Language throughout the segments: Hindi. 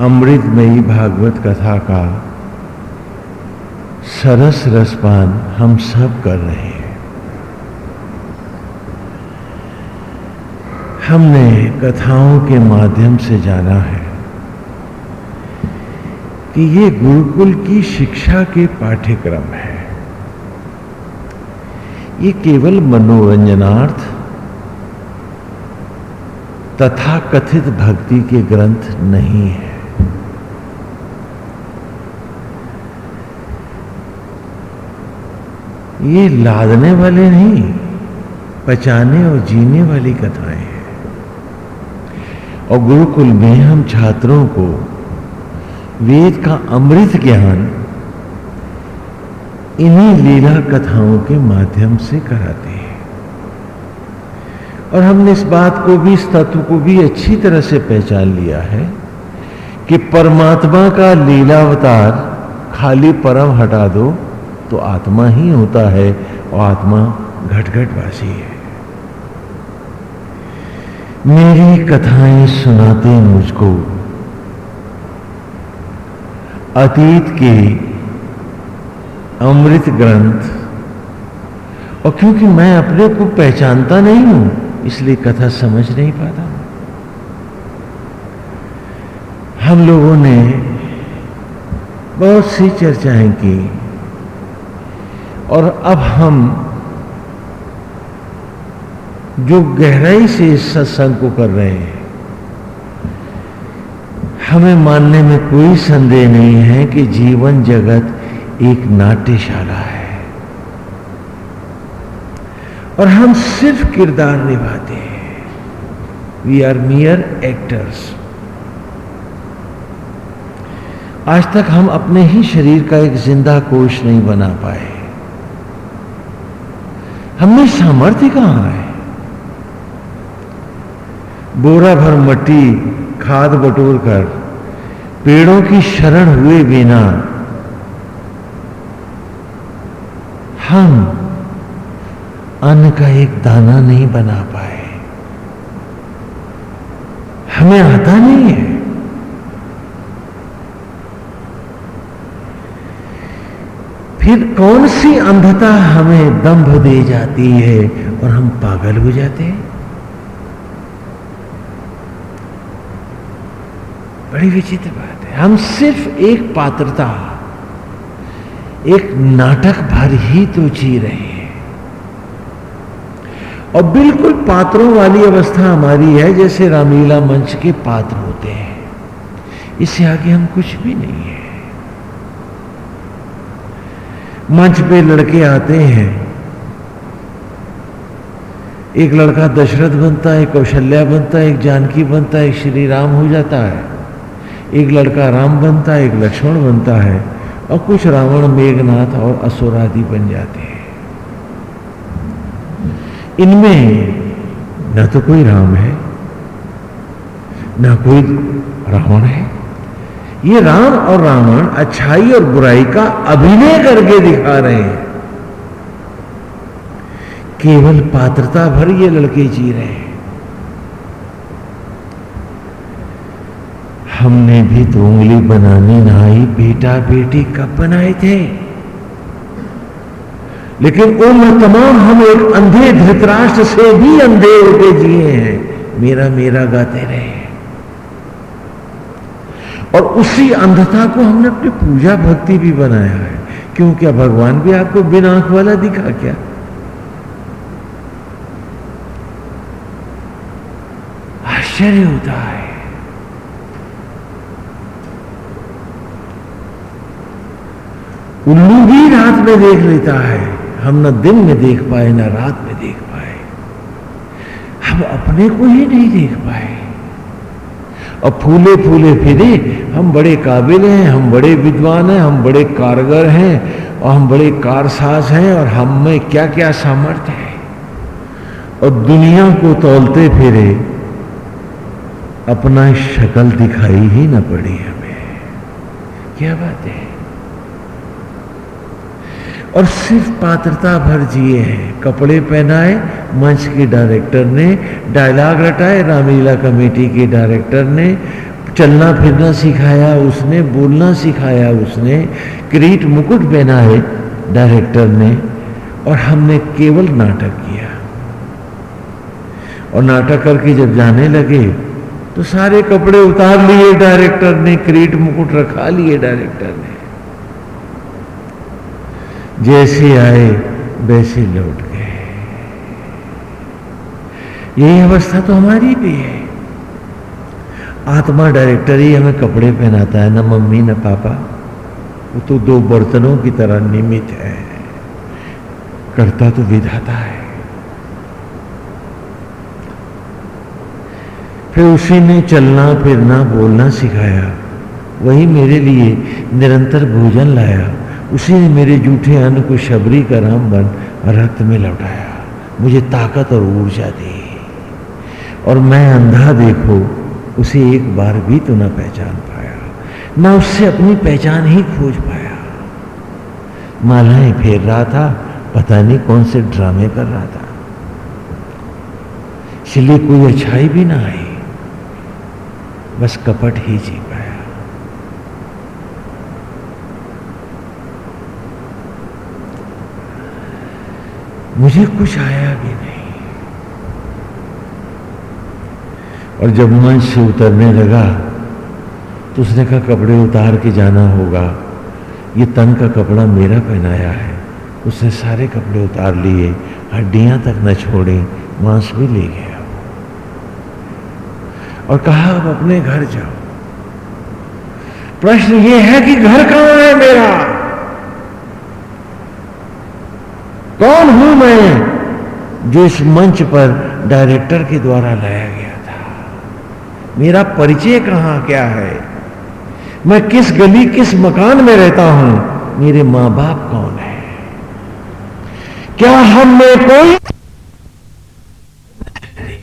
अमृतमयी भागवत कथा का सरस रसपान हम सब कर रहे हैं। हमने कथाओं के माध्यम से जाना है कि ये गुरुकुल की शिक्षा के पाठ्यक्रम है। ये केवल मनोरंजनार्थ तथा कथित भक्ति के ग्रंथ नहीं है। ये लादने वाले नहीं, पचाने और जीने वाली कथाएँ हैं। और गुरुकुल में हम छात्रों को वेद का अमृत ज्ञान इन्हीं लीला कथाओं के माध्यम से कराते हैं। और हमने इस बात को भी, इस तत्व को भी अच्छी तरह से पहचान लिया है कि परमात्मा का लीलावतार खाली परम हटा दो तो आत्मा ही होता है और आत्मा घटघटवासी है। मेरी कथाएँ सुनाते मुझको। अतीत के अमृत ग्रंथ। और क्योंकि मैं अपने को पहचानता नहीं हूँ, इसलिए कथा समझ नहीं पाता हम लोगों ने बहुत सी चर्चाएँ की। और अब हम जो गहराई से इस सत्संग को कर रहे हैं, हमें मानने में कोई संदेह नहीं है कि जीवन जगत एक नाट्यशाला है। और हम सिर्फ़ किरदार निभाते हैं। वी आर मियर एक्टर्स आज तक हम अपने ही शरीर का एक ज़िंदा कोश नहीं बना पाए। हमें सामर्थ्य कहाँ है? बोरा भर मट्टी, खाद बटोर कर, पेड़ों की शरण हुए बिना हम अन्न का एक दाना नहीं बना पाए। हमें आता नहीं है। फिर कौन सी अंधता हमें दंभ दे जाती है और हम पागल हो जाते हैं? बड़ी विचित्र बात है। हम सिर्फ़ एक पात्रता, एक नाटक भर ही तो जी रहे हैं। और बिल्कुल पात्रों वाली अवस्था हमारी है, जैसे रामलीला मंच के पात्र होते हैं। इससे आगे हम कुछ भी नहीं है। मंच पे लड़के आते हैं। एक लड़का दशरथ बनता है कौशल्या बनता है, एक जानकी बनता है, एक श्री राम हो जाता है। एक लड़का राम बनता है, एक लक्ष्मण बनता है और कुछ रावण, मेघनाथ और असुरादि बन जाते हैं। इनमें न तो कोई राम है, न कोई रावण है। ये राम और रावण अच्छाई और बुराई का अभिनय करके दिखा रहे हैं। केवल पात्रता भर ये लड़के जी रहे हैं। हमने भी तो उंगली बनानी नहाई बेटा बेटी कब बनाए थे? लेकिन उम्र तमाम हम एक अंधे धृतराष्ट्र से भी अंधे होके जिए हैं। मेरा मेरा गाते रहे। और उसी अंधता को हमने अपनी पूजा भक्ति भी बनाया है। क्यों क्या भगवान भी आपको बिना आँख वाला दिखा क्या? आश्चर्य होता है। उल्लू भी रात में देख लेता है। हम ना दिन में देख पाए, ना रात में देख पाए। हम अपने को ही नहीं देख पाए। और फूले फूले फिरे हम बड़े काबिल हैं, हम बड़े विद्वान हैं, हम बड़े कारगर हैं और हम बड़े कारसाज हैं और हम में क्या क्या सामर्थ्य है। और दुनिया को तोलते फिरे अपना शक्ल दिखाई ही ना पड़ी हमें। क्या बात है? और सिर्फ़ पात्रता भर जिए हैं। कपड़े पहनाए, मंच के डायरेक्टर ने, डायलॉग रटाए, रामलीला कमेटी के डायरेक्टर ने चलना फिरना सिखाया उसने, बोलना सिखाया उसने, क्रीट मुकुट पहना है डायरेक्टर ने, और हमने केवल नाटक किया। और नाटक करके जब जाने लगे तो सारे कपड़े उतार लिए डायरेक्टर ने, क्रीट मुकुट रखा लिए डायरेक्टर ने। जैसे आए, वैसे लौट गए। यही अवस्था तो हमारी भी है। आत्मा डायरेक्टर ही हमें कपड़े पहनाता है, ना मम्मी, ना पापा। वो तो दो बर्तनों की तरह निमित है। करता तो विधाता है। फिर उसी ने चलना, फिरना, बोलना सिखाया। वही मेरे लिए निरंतर भोजन लाया। उसी ने मेरे जूठे अन्न को शबरी का राम बन रक्त में लौटाया। मुझे ताकत और ऊर्जा दी। और मैं अंधा देखो उसे एक बार भी तो ना पहचान पाया, ना उससे अपनी पहचान ही खोज पाया। मालाएँ फेर रहा था, पता नहीं कौन से ड्रामे कर रहा था। इसलिए कोई अच्छाई भी ना आई, बस कपट ही जी पाया। मुझे कुछ आया भी नहीं। और जब मंच से उतरने लगा तो उसने कहा, कपड़े उतार के जाना होगा। ये तन का कपड़ा मेरा पहनाया है। उसने सारे कपड़े उतार लिए, हड्डियाँ तक न छोड़ी, मांस भी ले गया और कहा, अब अपने घर जाओ। प्रश्न ये है कि घर कहाँ है मेरा? कौन हूँ मैं, जो इस मंच पर डायरेक्टर के द्वारा लाया गया मेरा परिचय कहाँ क्या है? मैं किस गली, किस मकान में रहता हूँ? मेरे माँ बाप कौन है? क्या हम में कोई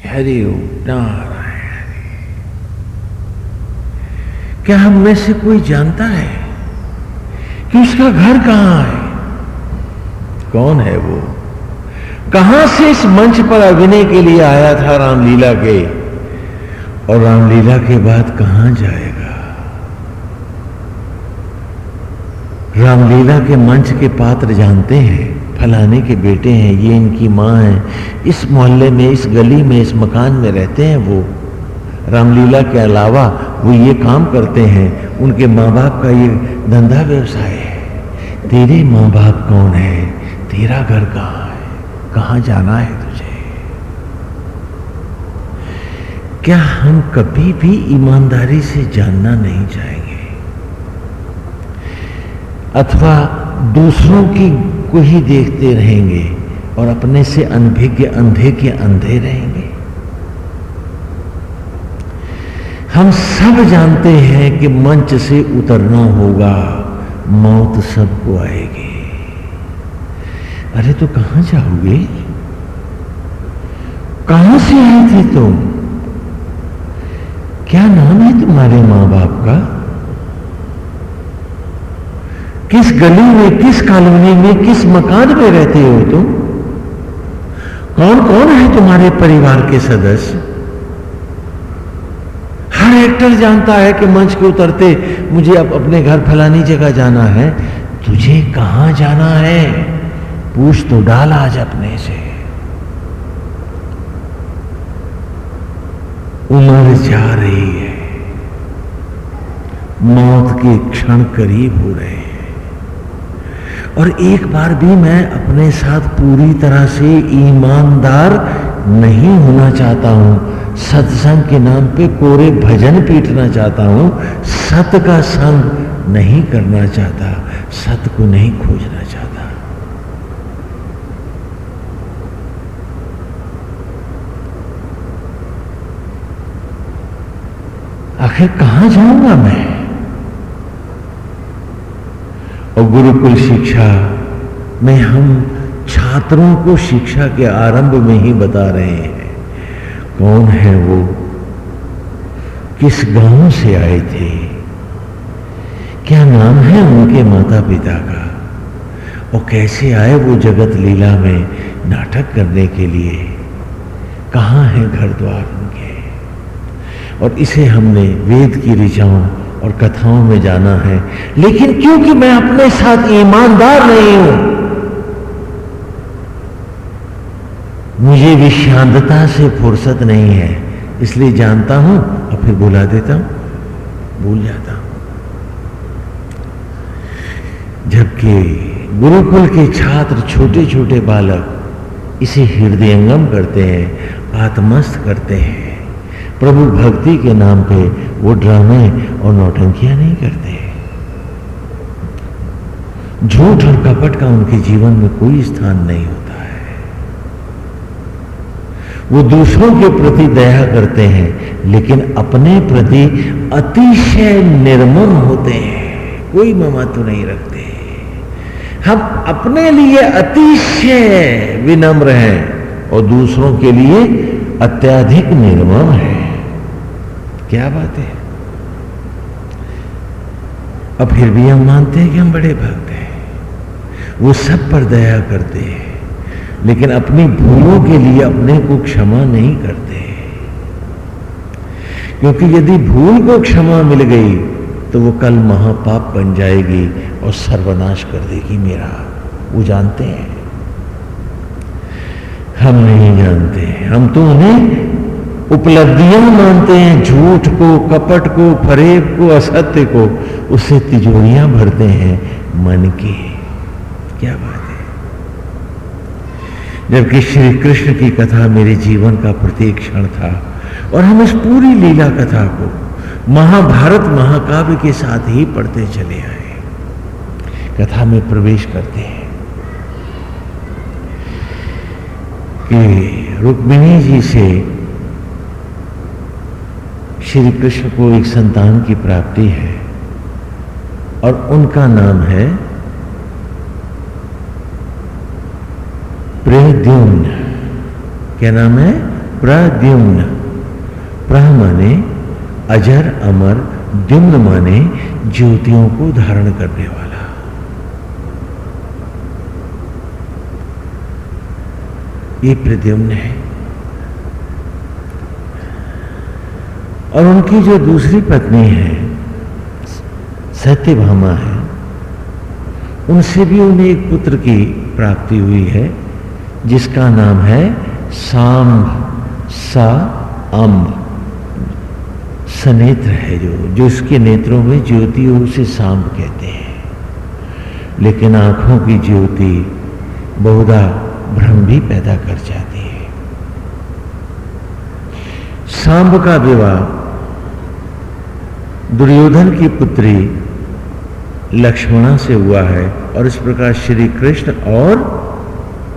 हरि। क्या हम में से कोई जानता है कि उसका घर कहाँ है? कौन है वो? कहाँ से इस मंच पर अभिनय के लिए आया था रामलीला के? और रामलीला के बाद कहाँ जाएगा? रामलीला के मंच के पात्र जानते हैं, फलाने के बेटे हैं, ये इनकी माँ है। इस मोहल्ले में, इस गली में, इस मकान में रहते हैं वो। रामलीला के अलावा वो ये काम करते हैं, उनके माँ बाप का ये धंधा व्यवसाय है। तेरे माँ बाप कौन है? तेरा घर कहाँ है? कहाँ जाना है तुझे? क्या हम कभी भी ईमानदारी से जानना नहीं चाहेंगे? अथवा दूसरों की को ही देखते रहेंगे और अपने से अनभिज्ञ अंधे के अंधे रहेंगे? हम सब जानते हैं कि मंच से उतरना होगा, मौत सबको आएगी। अरे तो कहाँ जाओगे? कहाँ से आए थे तुम? क्या नाम है तुम्हारे माँ बाप का? किस गली में, किस कॉलोनी में, किस मकान में रहते हो तुम? कौन कौन है तुम्हारे परिवार के सदस्य? हर एक्टर जानता है कि मंच के उतरते मुझे अब अपने घर फलानी जगह जाना है। तुझे कहाँ जाना है? पूछ तो डाल आज अपने से। उम्र जा रही है। मौत के क्षण करीब हो रहे हैं। और एक बार भी मैं अपने साथ पूरी तरह से ईमानदार नहीं होना चाहता हूँ। सत्संग के नाम पे कोरे भजन पीटना चाहता हूँ। सत का संग नहीं करना चाहता। सत को नहीं खोजना चाहता आखिर कहाँ जाऊँगा मैं? और गुरुकुल शिक्षा में हम छात्रों को शिक्षा के आरंभ में ही बता रहे हैं। कौन है वो? किस गाँव से आए थे? क्या नाम है उनके माता पिता का? और कैसे आए वो जगत लीला में नाटक करने के लिए? कहाँ है घर द्वार? और इसे हमने वेद की ऋचाओं और कथाओं में जाना है। लेकिन क्योंकि मैं अपने साथ ईमानदार नहीं हूँ, मुझे विषांतता से फुर्सत नहीं है। इसलिए जानता हूँ और फिर बुला देता हूँ। भूल जाता हूँ। जबकि गुरुकुल के छात्र छोटे छोटे बालक इसे हृदयंगम करते हैं आत्मस्त करते हैं। प्रभु भक्ति के नाम पे वो ड्रामे और नौटंकियाँ नहीं करते। झूठ और कपट का उनके जीवन में कोई स्थान नहीं होता है। वो दूसरों के प्रति दया करते हैं, लेकिन अपने प्रति अतिशय निर्मम होते हैं। कोई ममत्व नहीं रखते। हम अपने लिए अतिशय विनम्र हैं और दूसरों के लिए अत्याधिक निर्मम है। क्या बात है? अब फिर भी हम मानते हैं कि हम बड़े भक्त हैं। वो सब पर दया करते हैं, लेकिन अपनी भूलों के लिए अपने को क्षमा नहीं करते क्योंकि यदि भूल को क्षमा मिल गई तो वो कल महापाप बन जाएगी और सर्वनाश कर देगी मेरा। वो जानते हैं? हम नहीं जानते हम तो उन्हें उपलब्धियाँ मानते हैं, झूठ को, कपट को, फरेब को, असत्य को, उससे तिजोरियाँ भरते हैं मन की। क्या बात है। जबकि श्री कृष्ण की कथा मेरे जीवन का प्रत्येक क्षण था और हम इस पूरी लीला कथा को महाभारत महाकाव्य के साथ ही पढ़ते चले आए। कथा में प्रवेश करते हैं। कि रुक्मिणी जी से श्री कृष्ण को एक संतान की प्राप्ति है और उनका नाम है प्रद्युम्न। क्या नाम है? प्रद्युम्न। प्र माने अजर, अमर, द्युम्न माने ज्योतियों को धारण करने वाला। ये प्रद्युम्न है। और उनकी जो दूसरी पत्नी है, सत्यभामा है, उनसे भी उन्हें एक पुत्र की प्राप्ति हुई है, जिसका नाम है साम, सा अम्ब सनेत्र है जो जो उसके नेत्रों में ज्योति हो उसे सांब कहते हैं। लेकिन आँखों की ज्योति बहुधा भ्रम भी पैदा कर जाती है। सांब का विवाह दुर्योधन की पुत्री लक्ष्मणा से हुआ है और इस प्रकार श्री कृष्ण और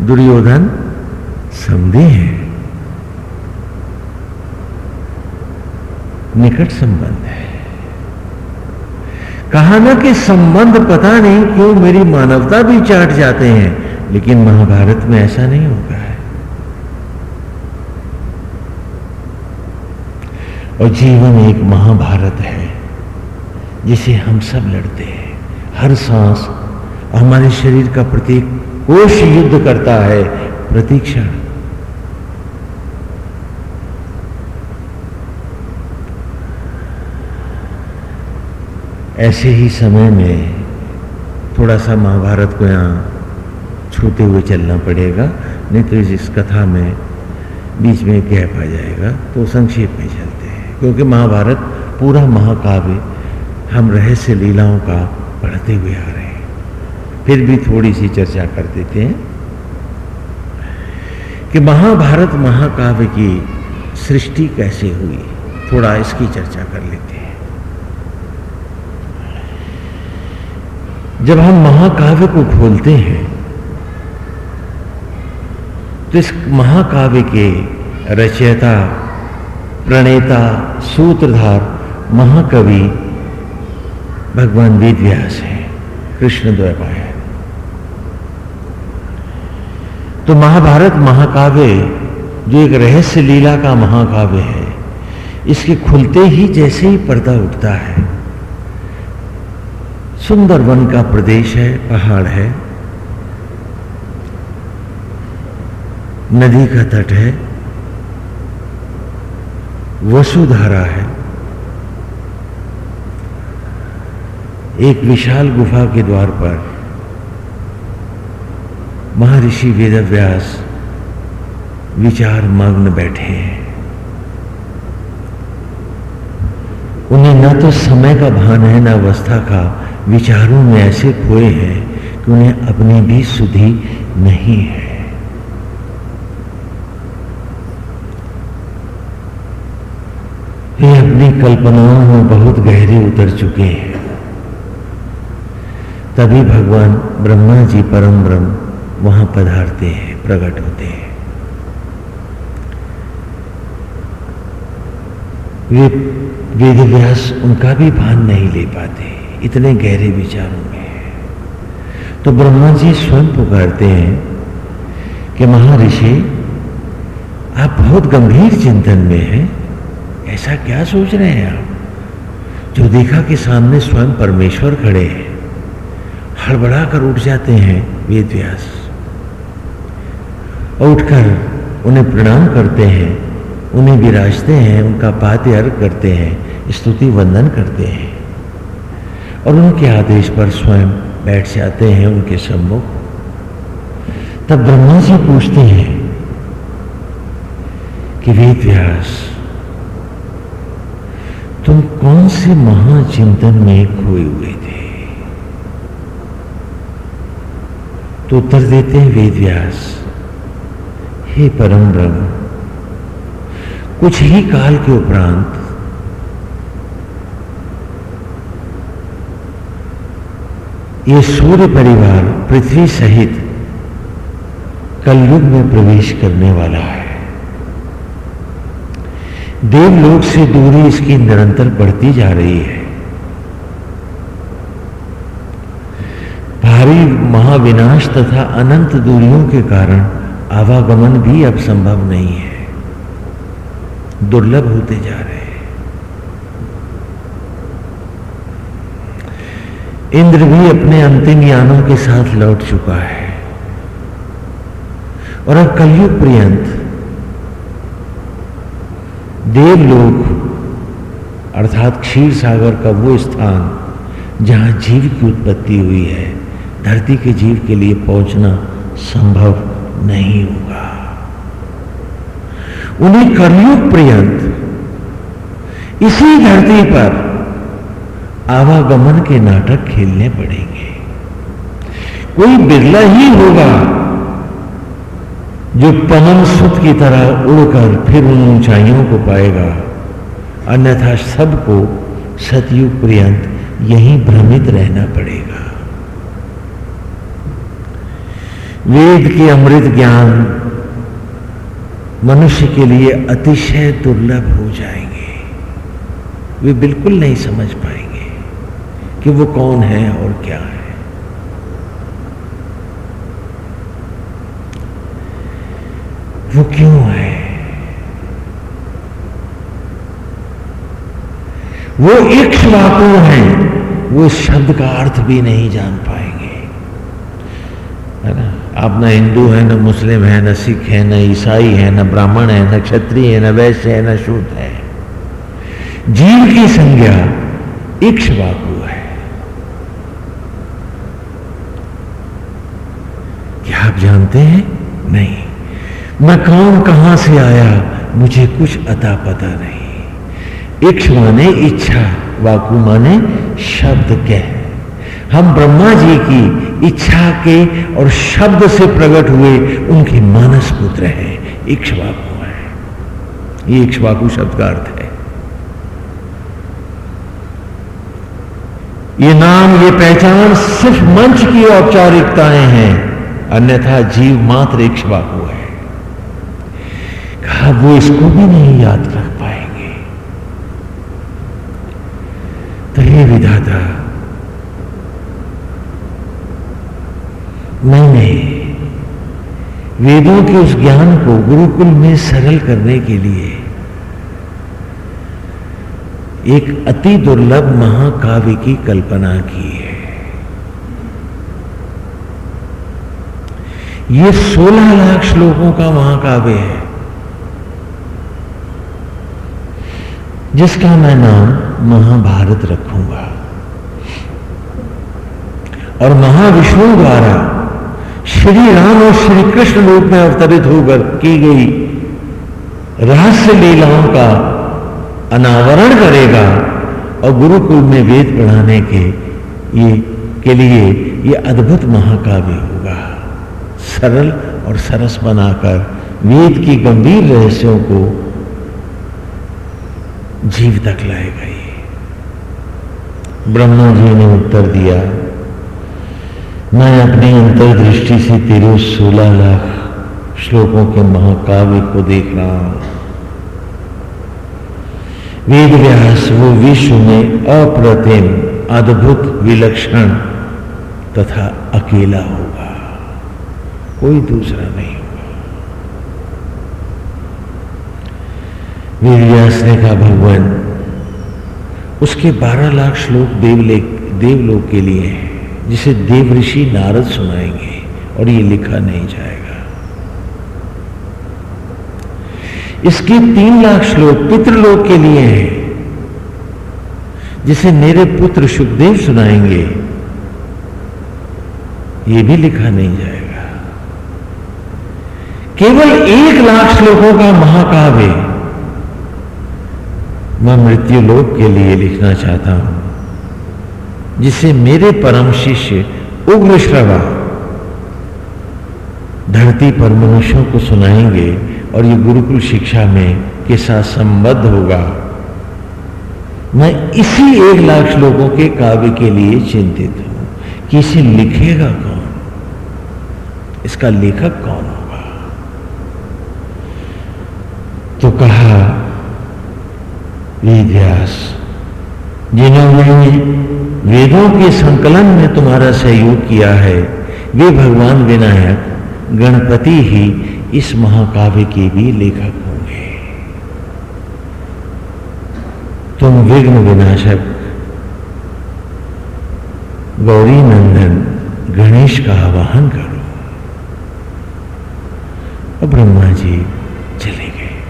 दुर्योधन समझे हैं। निकट संबंध है। कहा ना कि संबंध पता नहीं क्यों मेरी मानवता भी चाट जाते हैं, लेकिन महाभारत में ऐसा नहीं होता है। और जीवन एक महाभारत है। जिसे हम सब लड़ते हैं। हर सांस हमारे शरीर का प्रत्येक कोष युद्ध करता है। प्रतीक्षण ऐसे ही समय में थोड़ा सा महाभारत को यहाँ छूते हुए चलना पड़ेगा, नहीं तो इस कथा में बीच में गैप आ जाएगा तो संक्षेप में चलते हैं, क्योंकि महाभारत पूरा महाकाव्य हम रहस्य लीलाओं का पढ़ते हुए आ रहे हैं। फिर भी थोड़ी सी चर्चा कर देते हैं कि महाभारत महाकाव्य की सृष्टि कैसे हुई। थोड़ा इसकी चर्चा कर लेते हैं। जब हम महाकाव्य को खोलते हैं तो इस महाकाव्य के रचयिता, प्रणेता, सूत्रधार, महाकवि भगवान वेद व्यास है, कृष्ण द्वैपायन तो महाभारत, महाकाव्य जो एक रहस्य लीला का महाकाव्य है, इसके खुलते ही जैसे ही पर्दा उठता है। सुंदर वन का प्रदेश है, पहाड़ है। नदी का तट है। वसुधारा है। एक विशाल गुफा के द्वार पर महर्षि वेदव्यास विचार मग्न बैठे हैं। उन्हें न तो समय का भान है, न अवस्था का विचारों में ऐसे खोए हैं कि उन्हें अपनी भी सुधि नहीं है। वे अपनी कल्पनाओं में बहुत गहरे उतर चुके हैं। तभी भगवान ब्रह्मा जी परम ब्रह्म वहाँ पधारते हैं, प्रकट होते हैं। वे वेद व्यास उनका भी भान नहीं ले पाते, इतने गहरे विचारों में तो ब्रह्मा जी स्वयं पुकारते हैं कि महर्षि, आप बहुत गंभीर चिंतन में हैं, ऐसा क्या सोच रहे हैं आप? जो देखा कि सामने स्वयं परमेश्वर खड़े हैं। हड़बड़ा कर उठ जाते हैं वेद व्यास और उठकर उन्हें प्रणाम करते हैं, उन्हें विराजते हैं, उनका पाते अर्घ करते हैं, स्तुति वंदन करते हैं और उनके आदेश पर स्वयं बैठ जाते हैं उनके सम्मुख। तब ब्रह्मा जी पूछते हैं कि वेद व्यास तुम कौन से महाचिंतन में खोए हुए थे? तो उत्तर देते हैं वेद व्यास। हे परम ब्रह्म, कुछ ही काल के उपरांत ये सूर्य परिवार पृथ्वी सहित कलयुग में प्रवेश करने वाला है। देवलोक से दूरी इसकी निरंतर बढ़ती जा रही है। भारी महाविनाश तथा अनंत दूरियों के कारण आवागमन भी अब संभव नहीं है। दुर्लभ होते जा रहे हैं। इंद्र भी अपने अंतिम यानों के साथ लौट चुका है। और अब कलयुग पर्यंत देवलोक अर्थात क्षीर सागर का वो स्थान जहाँ जीव की उत्पत्ति हुई है धरती के जीव के लिए पहुँचना संभव नहीं होगा। उन्हें कलयुग पर्यंत। इसी धरती पर आवागमन के नाटक खेलने पड़ेंगे। कोई बिरला ही होगा जो पवन सुत की तरह उड़कर फिर उन ऊंचाइयों को पाएगा। अन्यथा सबको सतयुग पर्यंत यहीं भ्रमित रहना पड़ेगा। वेद के अमृत ज्ञान मनुष्य के लिए अतिशय दुर्लभ हो जाएँगे। वे बिल्कुल नहीं समझ पाएँगे कि वो कौन है और क्या है। वो क्यों है? वो इक्ष्वाकु है, वो शब्द का अर्थ भी नहीं जान पाएँगे। है ना? आप ना हिंदू है, ना मुस्लिम है, ना सिख है, न ईसाई है, न ब्राह्मण है, न क्षत्रिय है, न वैश्य है, न शूद्र है। जीव की संज्ञा इक्ष्वाकु है। क्या आप जानते हैं? नहीं। मैं कौन कहाँ से आया? मुझे कुछ अता पता नहीं। इक्ष माने इच्छा, वाकु माने शब्द कह। हम ब्रह्मा जी की इच्छा के और शब्द से प्रकट हुए उनके मानस पुत्र हैं। इक्ष्वाकु है। ये इक्ष्वाकु शब्द का अर्थ है। ये नाम, ये पहचान सिर्फ़ मंच की औपचारिकताएँ हैं, अन्यथा जीव मात्र इक्ष्वाकु है। कहा, वो इसको भी नहीं याद रख पाएँगे। तो ये विधाता मैंने वेदों के उस ज्ञान को गुरुकुल में सरल करने के लिए एक अति दुर्लभ महाकाव्य की कल्पना की है। ये 16 लाख श्लोकों का महाकाव्य है, जिसका मैं नाम महाभारत रखूँगा। और महाविष्णु द्वारा श्री राम और श्री कृष्ण रूप में अवतरित होकर की गई। रहस्य लीलाओं का अनावरण करेगा और गुरुकुल में वेद पढ़ाने के ये, के लिए ये अद्भुत महाकाव्य होगा। सरल और सरस बनाकर वेद की गंभीर रहस्यों को जीव तक लाएगा ये। ब्रह्मा जी ने उत्तर दिया मैं अपनी अंतर्दृष्टि से तेरे सोलह लाख श्लोकों के महाकाव्य को देख रहा हूँ। वेद व्यास, वो विश्व में अप्रतिम अद्भुत विलक्षण तथा अकेला होगा। कोई दूसरा नहीं होगा। वेद व्यास ने कहा, भगवान, उसके बारह लाख श्लोक देवलेख देवलोक के लिए हैं। जिसे देव ऋषि नारद सुनाएँगे और ये लिखा नहीं जाएगा। इसके तीन लाख श्लोक पितृलोक के लिए हैं, जिसे मेरे पुत्र सुखदेव सुनाएँगे। ये भी लिखा नहीं जाएगा। केवल एक लाख श्लोकों का महाकाव्य मैं मृत्यु लोक के लिए लिखना चाहता हूँ। जिसे मेरे परम शिष्य उग्र श्रवा धरती पर मनुष्यों को सुनाएँगे और ये गुरुकुल शिक्षा में के साथ संबद्ध होगा। मैं इसी एक लाख श्लोकों के काव्य के लिए चिंतित हूँ कि इसे लिखेगा कौन? इसका लेखक कौन होगा? तो कहा वेदव्यास जिन्होंने वेदों के संकलन में तुम्हारा सहयोग किया है। वे भगवान विनायक, गणपति ही इस महाकाव्य के भी लेखक होंगे। तुम विघ्न विनाशक, गौरी नंदन, गणेश का आवाहन करो। और ब्रह्मा जी चले गए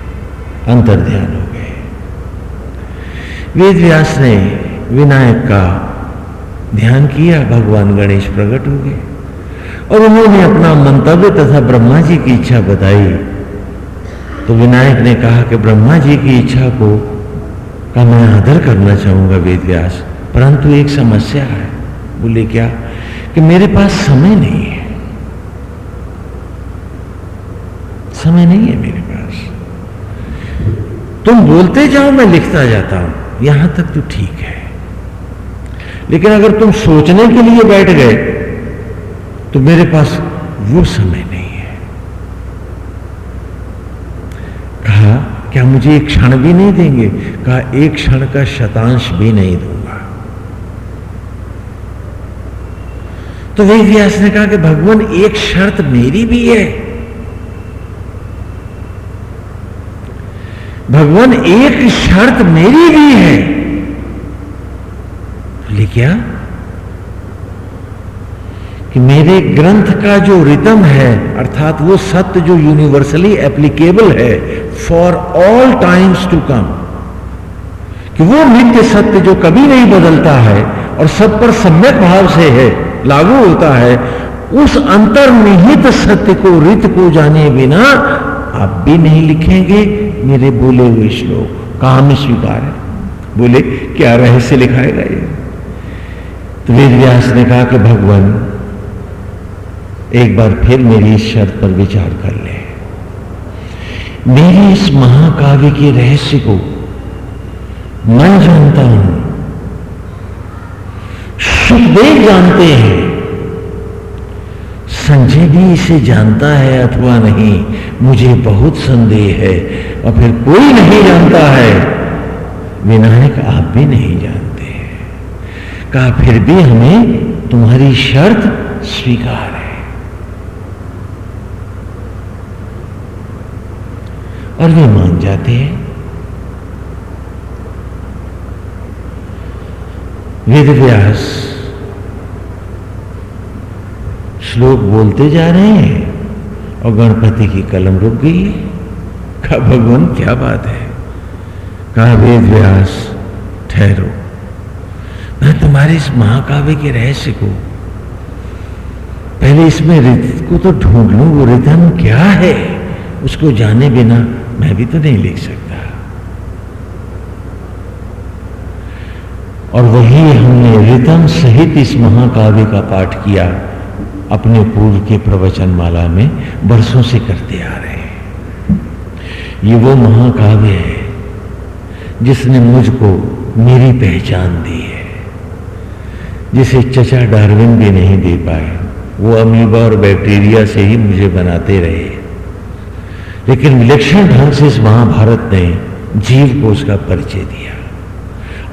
अंतर ध्यान हो गए। वेद व्यास ने विनायक का ध्यान किया, भगवान गणेश प्रकट हो गए। और उन्होंने अपना मंतव्य तथा ब्रह्मा जी की इच्छा बताई। तो विनायक ने कहा कि ब्रह्मा जी की इच्छा को का मैं आदर करना चाहूँगा वेद व्यास परंतु एक समस्या है। बोले, क्या? कि मेरे पास समय नहीं है। समय नहीं है मेरे पास। तुम बोलते जाओ, मैं लिखता जाता हूँ। यहाँ तक तो ठीक है। लेकिन अगर तुम सोचने के लिए बैठ गए तो मेरे पास वो समय नहीं है। कहा, क्या मुझे एक क्षण भी नहीं देंगे? कहा, एक क्षण का शतांश भी नहीं दूँगा। तो वेद व्यास ने कहा कि, भगवान, एक शर्त मेरी भी है। भगवान, एक शर्त मेरी भी है। क्या? कि मेरे ग्रंथ का जो रितम है, अर्थात वो सत्य जो यूनिवर्सली एप्लीकेबल है for all times to come कि वो नित्य सत्य जो कभी नहीं बदलता है और सब पर सम्यक भाव से है, लागू होता है, उस अंतर्निहित सत्य को रित को जाने बिना आप भी नहीं लिखेंगे मेरे बोले हुए श्लोक। काम स्वीकार है। बोले, क्या रहस्य लिखाएगा ये? तो वेद व्यास ने कहा कि भगवान, एक बार फिर मेरी इस शर्त पर विचार कर ले। मेरे इस महाकाव्य के रहस्य को मैं जानता हूँ। सुखदेव जानते हैं। संजय भी इसे जानता है अथवा नहीं, मुझे बहुत संदेह है और फिर कोई नहीं जानता है। विनायक आप भी नहीं जानते। कहा फिर भी हमें तुम्हारी शर्त स्वीकार है। और वे मान जाते हैं। वेद व्यास श्लोक बोलते जा रहे हैं और गणपति की कलम रुक गई कहा, भगवान, क्या बात है? कहा वेद व्यास ठहरो। तुम्हारे इस महाकाव्य के रहस्य को, पहले इसमें रित को तो ढूंढ लू, वो रिदम क्या है? उसको जाने बिना मैं भी तो नहीं लिख सकता। और वही हमने रितम सहित इस महाकाव्य का पाठ किया, अपने पूर्व के प्रवचन माला में बरसों से करते आ रहे हैं। ये वो महाकाव्य है जिसने मुझको मेरी पहचान दी। जिसे चचा डार्विन भी नहीं दे पाए। वो अमीबा और बैक्टीरिया से ही मुझे बनाते रहे। लेकिन विलक्षण ढंग से इस महाभारत ने जीव को उसका परिचय दिया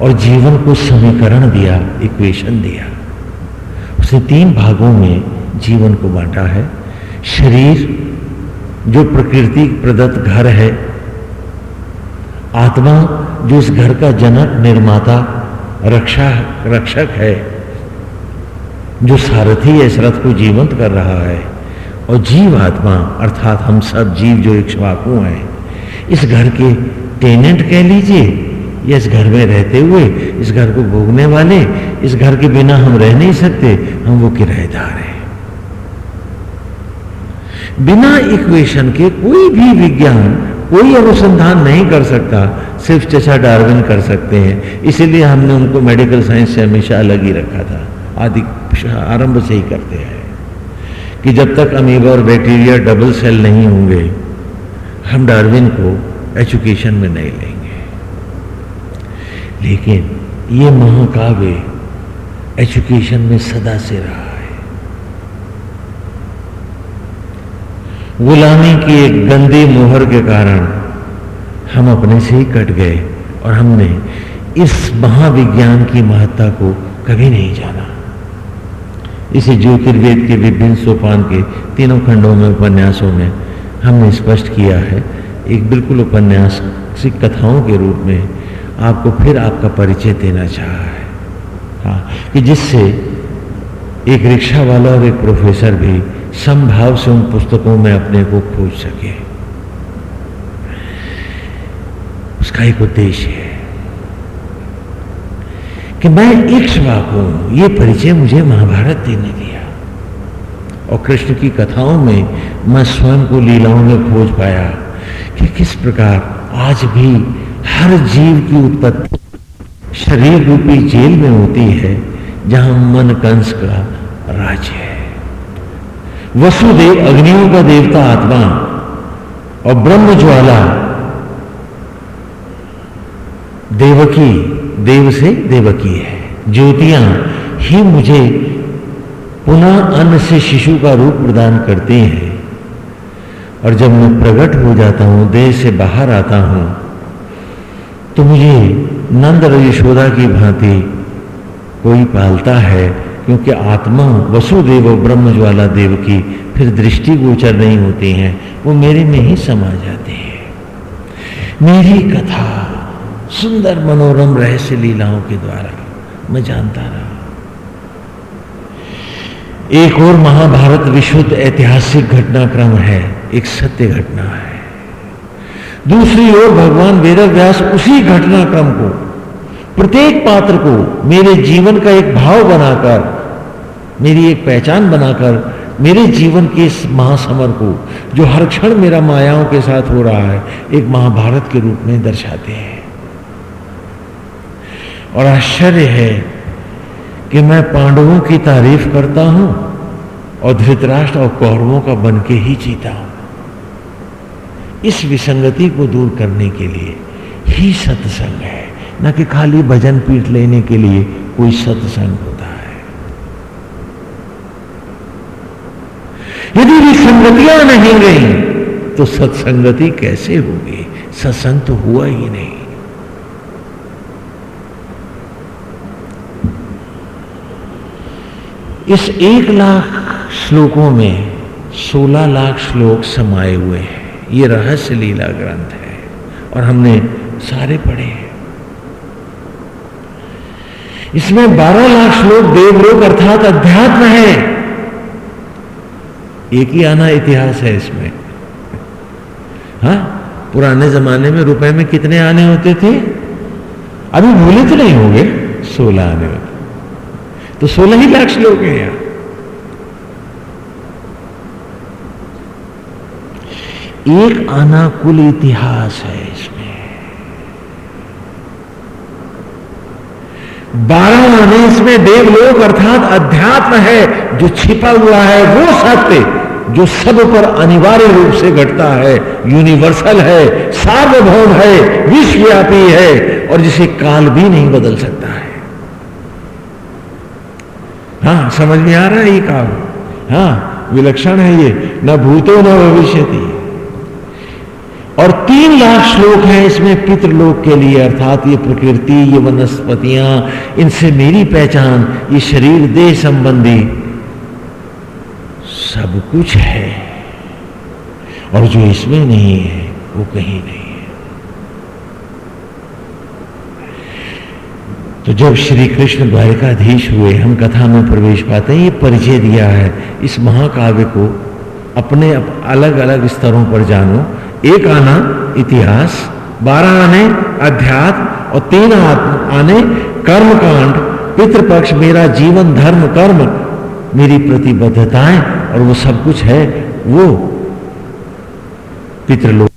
और जीवन को समीकरण दिया, इक्वेशन दिया। उसने तीन भागों में जीवन को बांटा है। शरीर, जो प्रकृति प्रदत्त घर है। आत्मा, जो इस घर का जनक, निर्माता, रक्षा, रक्षक है। जो सारथी है, इस रथ को जीवंत कर रहा है। और जीव आत्मा, अर्थात हम सब जीव जो इक्ष्वाकु हैं, इस घर के टेनेंट कह लीजिए, या इस घर में रहते हुए, इस घर को भोगने वाले, इस घर के बिना हम रह नहीं सकते, हम वो किराएदार हैं। बिना इक्वेशन के कोई भी विज्ञान, कोई अनुसंधान नहीं कर सकता, सिर्फ़ चचा डार्विन कर सकते हैं। इसीलिए हमने उनको मेडिकल साइंस से हमेशा अलग ही रखा था। आदि आरंभ से ही करते हैं कि जब तक अमीबा और बैक्टीरिया डबल सेल नहीं होंगे, हम डार्विन को एजुकेशन में नहीं लेंगे। लेकिन ये महाकाव्य एजुकेशन में सदा से रहा है। गुलामी की एक गंदी मोहर के कारण हम अपने से ही कट गए और हमने इस महाविज्ञान की महत्ता को कभी नहीं जाना। इसे ज्योतिर्वेद के विभिन्न सोपान के तीनों खंडों में, उपन्यासों में हमने स्पष्ट किया है, एक बिल्कुल उपन्यास कथाओं के रूप में आपको फिर आपका परिचय देना चाहा है। हाँ कि जिससे एक रिक्शा वाला और एक प्रोफेसर भी संभाव से उन पुस्तकों में अपने को खोज सके। उसका एक उद्देश्य है। कि मैं इक्ष्वाक हूँ, ये परिचय मुझे महाभारत देने दिया। और कृष्ण की कथाओं में मैं स्वयं को लीलाओं में खोज पाया कि किस प्रकार आज भी हर जीव की उत्पत्ति शरीर रूपी जेल में होती है, जहाँ मन कंस का राज्य है। वसुदेव अग्नियों का देवता आत्मा और ब्रह्म ज्वाला, देवकी देव से देवकी है। ज्योतियाँ ही मुझे पुनः अन्न से शिशु का रूप प्रदान करती हैं। और जब मैं प्रकट हो जाता हूँ, देह से बाहर आता हूँ तो मुझे नंद और यशोदा की भांति कोई पालता है, क्योंकि आत्मा वसुदेव और ब्रह्म ज्वाला देव की फिर दृष्टि गोचर नहीं होती हैं। वो मेरे में ही समा जाती है। मेरी कथा सुंदर मनोरम रहस्य लीलाओं के द्वारा। मैं जानता रहा। एक और महाभारत विशुद्ध ऐतिहासिक घटनाक्रम है। एक सत्य घटना है। दूसरी ओर भगवान वेद व्यास उसी घटनाक्रम को, प्रत्येक पात्र को मेरे जीवन का एक भाव बनाकर, मेरी एक पहचान बनाकर, मेरे जीवन के इस महासमर को, जो हर क्षण मेरा मायाओं के साथ हो रहा है, एक महाभारत के रूप में दर्शाते हैं। और आश्चर्य है कि मैं पांडवों की तारीफ़ करता हूँ और धृतराष्ट्र और कौरवों का बन के ही जीता हूँ। इस विसंगति को दूर करने के लिए ही सत्संग है। न कि खाली भजन पीठ लेने के लिए कोई सत्संग होता है। यदि विसंगतियाँ नहीं गई तो सत्संगति कैसे होगी? सत्संग तो हुआ ही नहीं। इस एक लाख श्लोकों में सोलह लाख श्लोक समाये हुए हैं। ये रहस्य लीला ग्रंथ है और हमने सारे पढ़े हैं। इसमें बारह लाख श्लोक देवलोक अर्थात अध्यात्म है। एक ही आना इतिहास है इसमें। हा, पुराने जमाने में रुपए में कितने आने होते थे? अभी भूले तो नहीं होंगे, सोलह आने होते। तो सोलह ही लाख लोग हैं यहाँ। एक अनाकुल इतिहास है इसमें। बारह आने इसमें देवलोक अर्थात अध्यात्म है, जो छिपा हुआ है, वो सत्य, जो सब पर अनिवार्य रूप से घटता है यूनिवर्सल है, सार्वभौम है, विश्वव्यापी है, और जिसे काल भी नहीं बदल सकता है। हाँ समझ में आ रहा है ये काल हाँ विलक्षण है ये। न भूतो न भविष्य और तीन लाख श्लोक हैं इसमें पितृलोक के लिए, अर्थात ये प्रकृति, ये वनस्पतियाँ, इनसे मेरी पहचान, ये शरीर देह संबंधी सब कुछ है। और जो इसमें नहीं है, वो कहीं नहीं। तो जब श्री कृष्ण द्वारिकाधीश हुए, हम कथा में प्रवेश पाते हैं, ये परिचय दिया है, इस महाकाव्य को अपने अलग अलग स्तरों पर जानो। एक आना, इतिहास, बारह आने अध्यात्म और तीन आने कर्म कांड पितृपक्ष, मेरा जीवन, धर्म, कर्म, मेरी प्रतिबद्धताएँ, और वो सब कुछ है, वो पितृलोक।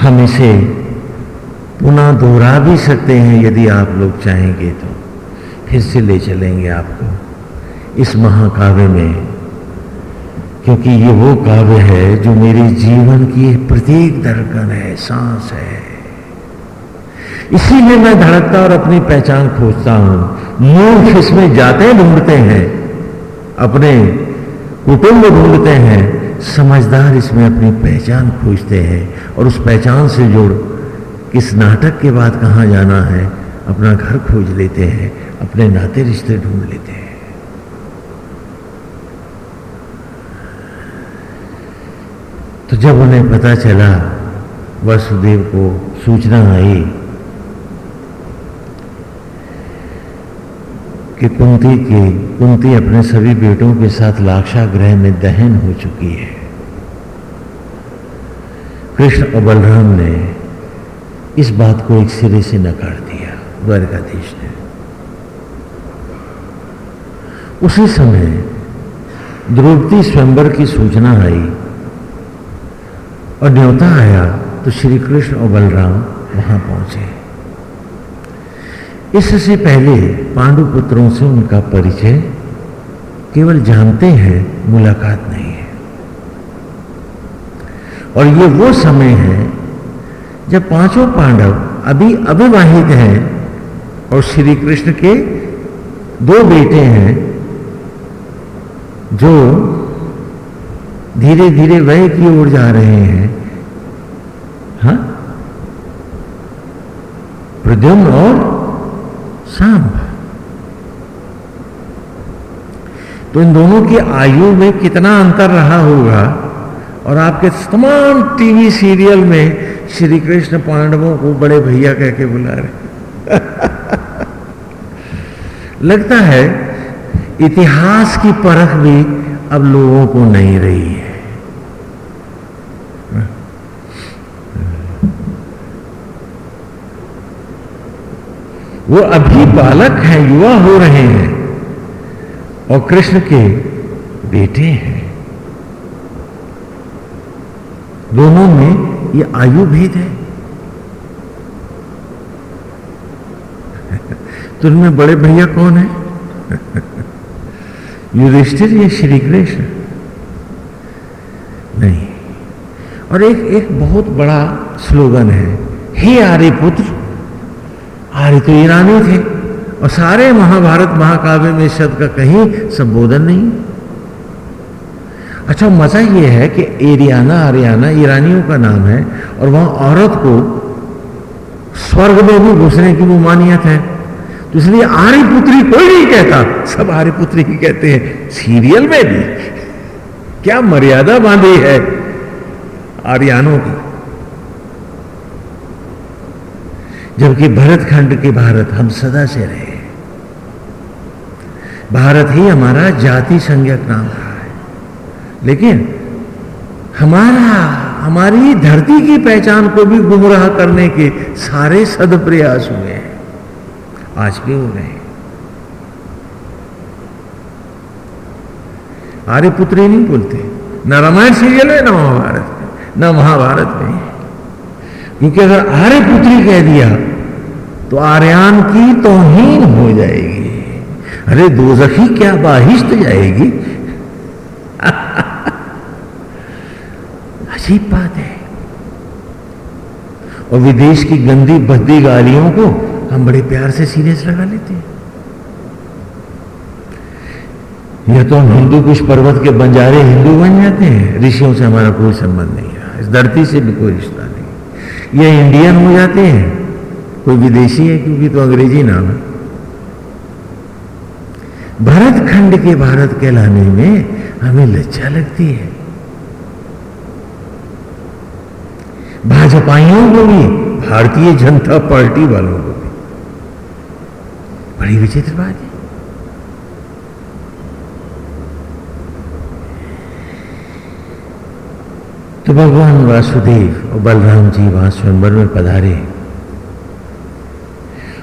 हम इसे पुनः दोहरा भी सकते हैं यदि आप लोग चाहेंगे तो। फिर से ले चलेंगे आपको इस महाकाव्य में। क्योंकि ये वो काव्य है जो मेरे जीवन की प्रत्येक धड़कन है, सांस है। इसीलिए मैं धड़कता और अपनी पहचान खोजता हूँ। मूर्ख इसमें जाते ढूंढते हैं, अपने कुटुंब ढूंढते हैं समझदार इसमें अपनी पहचान खोजते हैं और उस पहचान से जुड़ किस नाटक के बाद कहाँ जाना है, अपना घर खोज लेते हैं, अपने नाते रिश्ते ढूंढ लेते हैं। तो जब उन्हें पता चला, वसुदेव को सूचना आई कि कुंती की, कुंती अपने सभी बेटों के साथ लाक्षा ग्रह में दहन हो चुकी है। कृष्ण और बलराम ने इस बात को एक सिरे से नकार दिया, द्वारकाधीश ने। उसी समय द्रौपदी स्वयंवर की सूचना आई और न्योता आया तो श्री कृष्ण और बलराम वहाँ पहुँचे। इससे पहले पांडु पुत्रों से उनका परिचय केवल जानते हैं, मुलाकात नहीं है और ये वो समय है जब पाँचों पांडव अभी अविवाहित हैं और श्री कृष्ण के दो बेटे हैं जो धीरे धीरे वह की ओर जा रहे हैं हा? प्रद्युम्न और सांब तो इन दोनों की आयु में कितना अंतर रहा होगा? और आपके तमाम टीवी सीरियल में श्री कृष्ण पांडवों को बड़े भैया कह के बुला रहे लगता है इतिहास की परख भी अब लोगों को नहीं रही है। वो अभी बालक हैं, युवा हो रहे हैं और कृष्ण के बेटे हैं। दोनों में ये आयु भेद है। तो उनमें बड़े भैया कौन है? युधिष्ठिर या श्री कृष्ण? नहीं। और एक एक बहुत बड़ा स्लोगन है, हे आर्य पुत्र आर्य तो ईरानी थे और सारे महाभारत महाकाव्य में शब्द का कहीं संबोधन नहीं। अच्छा मज़ा यह है कि एरियाना आर्याना ईरानियों का नाम है और वहाँ औरत को स्वर्ग में भी घुसने की वो मानियत है। तो इसलिए आर्य पुत्री कोई नहीं कहता, सब आर्य पुत्री ही कहते हैं, सीरियल में भी। क्या मर्यादा बांधी है आर्यानों की? जबकि भरत खंड के भारत हम सदा से रहे भारत ही हमारा जाति संज्ञक नाम रहा है। लेकिन हमारा, हमारी धरती की पहचान को भी गुमराह करने के सारे सद प्रयास हुए हैं। आज भी हो रहे हैं। आर्यपुत्री नहीं बोलते। न रामायण सीरियल है ना महाभारत में, न महाभारत में। क्योंकि अगर आर्यपुत्री कह दिया तो आर्यान की तोहीन हो जाएगी। अरे दोजखी क्या बाहिश्त जाएगी? अजीब बात है। और विदेश की गंदी भद्दी गालियों को हम बड़े प्यार से सीरियस लगा लेते हैं। या तो हम हिंदू कुछ पर्वत के बंजारे हिंदू बन जाते हैं। ऋषियों से हमारा कोई संबंध नहीं है इस धरती से भी कोई रिश्ता नहीं। या इंडियन हो जाते हैं। कोई विदेशी है क्योंकि तो अंग्रेज़ी नाम है। भरत खंड के भारत कहलाने में हमें लज्जा लगती है। भाजपाइयों को भी, भारतीय जनता पार्टी वालों को भी। बड़ी विचित्र बात है। तो भगवान वासुदेव और बलराम जी वहाँ स्वयंवर में पधारे।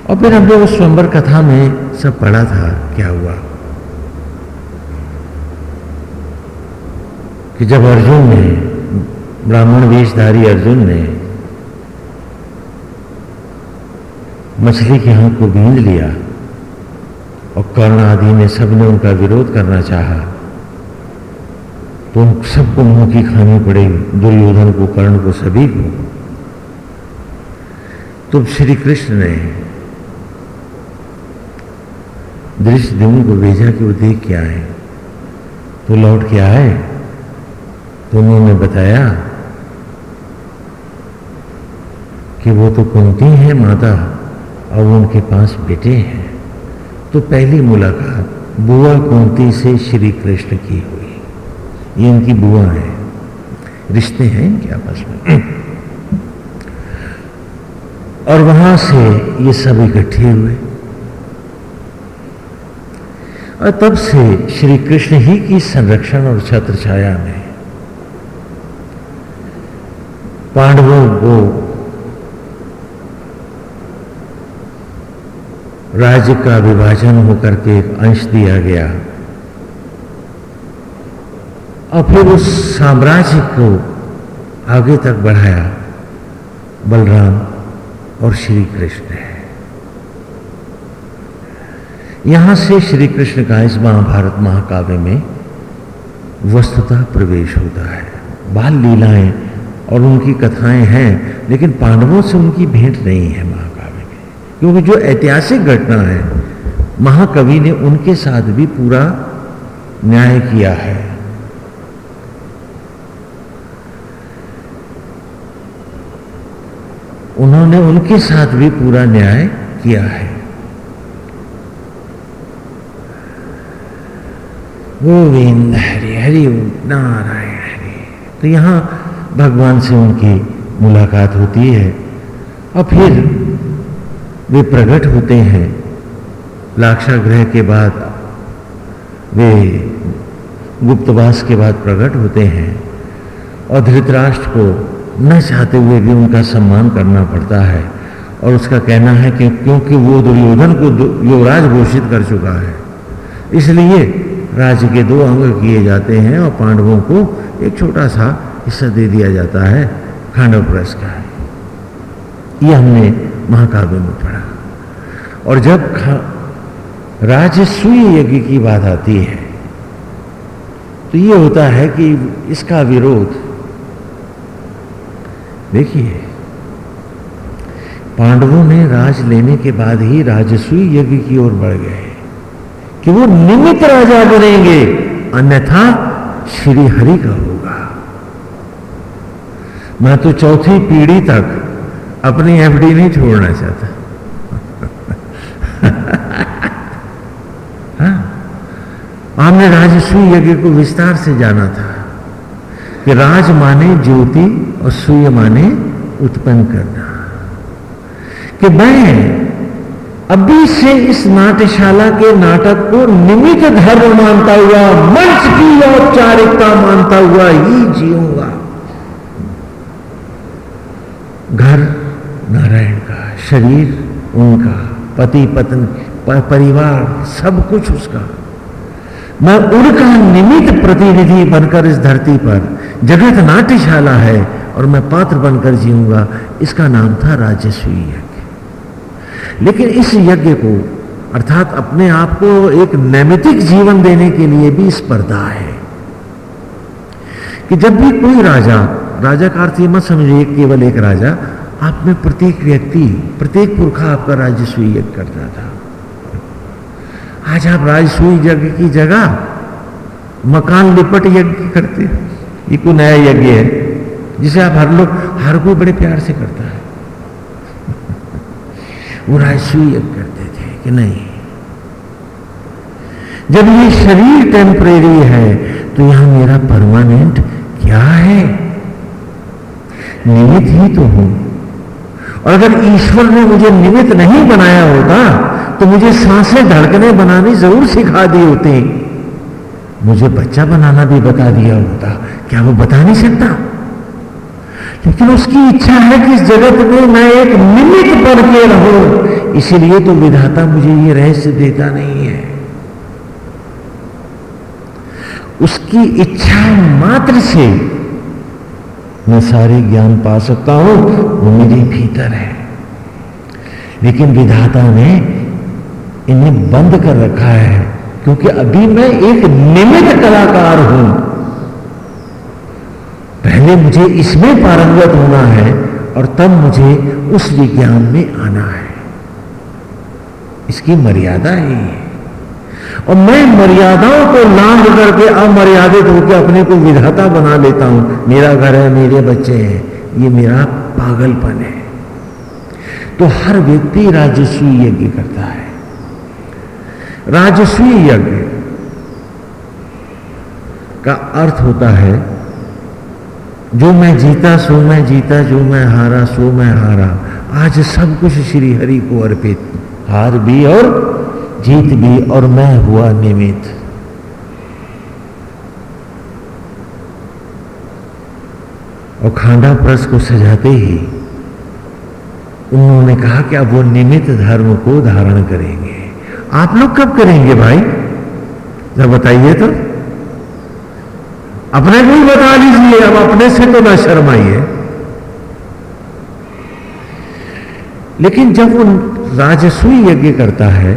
और फिर हमने उस स्वयंवर कथा में सब पढ़ा था, क्या हुआ? कि जब अर्जुन ने, ब्राह्मण वेशधारी अर्जुन ने मछली के आँख को बींद लिया और कर्ण आदि ने सबने उनका विरोध करना चाहा तो उन सबको मुँह की खानी पड़ेगी दुर्योधन को, कर्ण को, सभी को। तो श्री कृष्ण ने दृश्य देव को भेजा कि वो देख के आए तो लौट के आए तो उन्होंने बताया कि वो तो कुंती है माता, और उनके पास बेटे हैं। तो पहली मुलाकात बुआ कुंती से श्री कृष्ण की हुई। ये इनकी बुआ है। रिश्ते हैं इनके आपस में। और वहाँ से ये सब इकट्ठे हुए। और तब से श्री कृष्ण ही की संरक्षण और छत्र छाया में। पांडवों को राज्य का विभाजन होकर के एक अंश दिया गया। और फिर उस साम्राज्य को आगे तक बढ़ाया बलराम और श्री कृष्ण। है यहाँ से श्री कृष्ण का इस महाभारत महाकाव्य में वस्तुतः प्रवेश होता है। बाल लीलाएँ और उनकी कथाएँ हैं, लेकिन पांडवों से उनकी भेंट नहीं है महाकाव्य में क्योंकि जो ऐतिहासिक घटना है, महाकवि ने उनके साथ भी पूरा न्याय किया है। उन्होंने उनके साथ भी पूरा न्याय किया है। गोविंद हरि हरि नारायण हरि। तो यहाँ भगवान से उनकी मुलाकात होती है। और फिर वे प्रकट होते हैं। लाक्षाग्रह के बाद वे गुप्तवास के बाद प्रकट होते हैं। और धृतराष्ट्र को न चाहते हुए भी उनका सम्मान करना पड़ता है। और उसका कहना है कि क्योंकि वो दुर्योधन को युवराज घोषित कर चुका है। इसलिए राज्य के दो अंग किए जाते हैं और पांडवों को एक छोटा सा हिस्सा दे दिया जाता है, खांडव प्रस का। ये हमने महाकाव्य में पढ़ा। और जब राजसूय यज्ञ की बात आती है तो ये होता है कि इसका विरोध, देखिए, पांडवों ने राज लेने के बाद ही राजसूय यज्ञ की ओर बढ़ गए। कि वो निमित राजा बनेंगे। अन्यथा श्री हरि का होगा। मैं तो चौथी पीढ़ी तक अपनी एफडी नहीं छोड़ना चाहता। हाँ? हमने राजस्वी यज्ञ को विस्तार से जाना था कि राज माने ज्योति और सूर्य माने उत्पन्न करना। कि मैं अभी से इस नाट्यशाला के नाटक को निमित धर्म मानता हुआ, मंच की औपचारिकता मानता हुआ ही जीऊँगा। घर, नारायण का, शरीर, उनका, पति, पत्नी परिवार, सब कुछ उसका। मैं उनका निमित प्रतिनिधि बनकर इस धरती पर जगत नाट्यशाला है और मैं पात्र बनकर जीऊँगा। इसका नाम था राजस्वी लेकिन इस यज्ञ को, अर्थात अपने आप को एक नैमितिक जीवन देने के लिए भी स्पर्धा है। कि जब भी कोई राजा राजा का अर्थ मत समझिए केवल एक राजा, आप में प्रत्येक व्यक्ति, प्रत्येक पुरखा आपका राजस्वी यज्ञ करता था। आज आप राजस्वी यज्ञ की जगह, मकान लिपट यज्ञ करते ये कोई नया यज्ञ है, जिसे आप हर लोग, हर कोई बड़े प्यार से करता है। राजस्वी यज्ञ करते थे कि नहीं। जब ये शरीर टेम्परेरी है तो यहाँ मेरा परमानेंट क्या है? निमित ही तो हूँ। और अगर ईश्वर ने मुझे निमित नहीं बनाया होता तो मुझे साँसें धड़कने बनानी ज़रूर सिखा दी होती। मुझे बच्चा बनाना भी बता दिया होता। क्या वो बता नहीं सकता? लेकिन उसकी इच्छा है कि इस जगत में मैं एक निमित बन के रहूँ। इसीलिए तो विधाता मुझे ये रहस्य देता नहीं है। उसकी इच्छा मात्र से मैं सारे ज्ञान पा सकता हूँ, वो मेरे भीतर है। लेकिन विधाता ने इन्हें बंद कर रखा है, क्योंकि अभी मैं एक निमित कलाकार हूँ। पहले मुझे इसमें पारंगत होना है और तब मुझे उस विज्ञान में आना है। इसकी मर्यादा ही है। और मैं मर्यादाओं को लांघ करके अमर्यादित होकर अपने को विधाता बना लेता हूँ। मेरा घर है, मेरे बच्चे हैं, ये मेरा पागलपन है। तो हर व्यक्ति राजस्वी यज्ञ करता है। राजस्वी यज्ञ का अर्थ होता है जो मैं जीता, सो मैं जीता, जो मैं हारा, सो मैं हारा। आज सब कुछ श्री हरि को अर्पित। हार भी और जीत भी और मैं हुआ निमित और खांडा प्रस को सजाते ही उन्होंने कहा कि अब वो निमित धर्म को धारण करेंगे। आप लोग कब करेंगे भाई? जब बताइए तो। अपने को ही बता लीजिए, अब अपने से तो ना शर्माइए। लेकिन जब वो राजस्वी यज्ञ करता है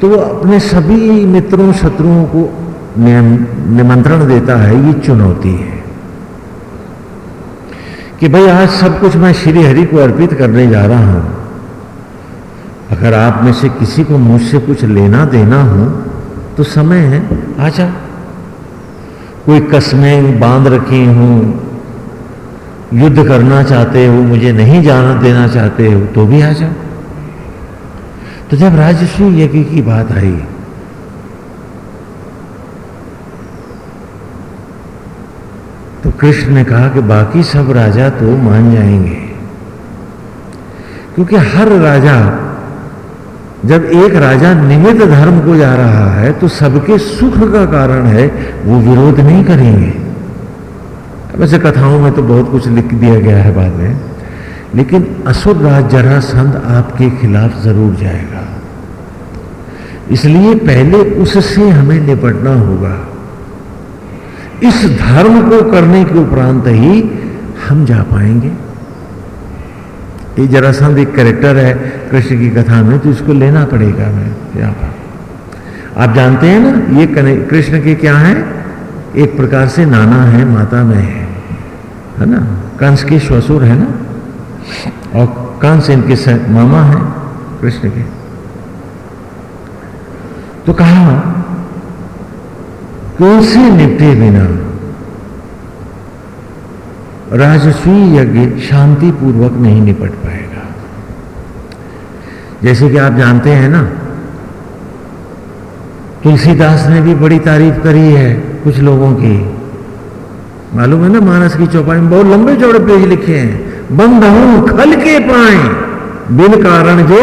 तो वो अपने सभी मित्रों, शत्रुओं को निमंत्रण देता है, ये चुनौती है कि भाई आज सब कुछ मैं श्री हरि को अर्पित करने जा रहा हूँ। अगर आप में से किसी को मुझसे कुछ लेना देना हो तो समय है। आ कोई कस्में बाँध रखी हूँ, युद्ध करना चाहते हो, मुझे नहीं जाना देना चाहते हो तो भी आ जाओ। तो जब राजस्वी यज्ञ की बात आई तो कृष्ण ने कहा कि बाकी सब राजा तो मान जाएँगे, क्योंकि हर राजा जब एक राजा निमित धर्म को जा रहा है तो सबके सुख का कारण है, वो विरोध नहीं करेंगे। वैसे कथाओं में तो बहुत कुछ लिख दिया गया है बाद में, लेकिन असुर राज जरासंध आपके खिलाफ ज़रूर जाएगा। इसलिए पहले उससे हमें निपटना होगा। इस धर्म को करने के उपरांत ही हम जा पाएँगे। ये जरासंध एक करेक्टर है, कृष्ण की कथा में तो इसको लेना पड़ेगा मैं यहाँ पर। आप जानते हैं ना, ये कृष्ण के क्या है? एक प्रकार से नाना है, माता में है है ना? कंस के श्वसुर है ना? और कंस इनके मामा है, कृष्ण के। तो कहा उनसे निपटे बिना राजस्वी यज्ञ शांति पूर्वक नहीं निपट पाएगा। जैसे कि आप जानते हैं ना, तुलसीदास ने भी बड़ी तारीफ़ करी है कुछ लोगों की। मालूम है ना, मानस की चौपाई में बहुत लंबे चौड़े पेज लिखे हैं। बंद हूँ खल के पाए, बिन कारण जो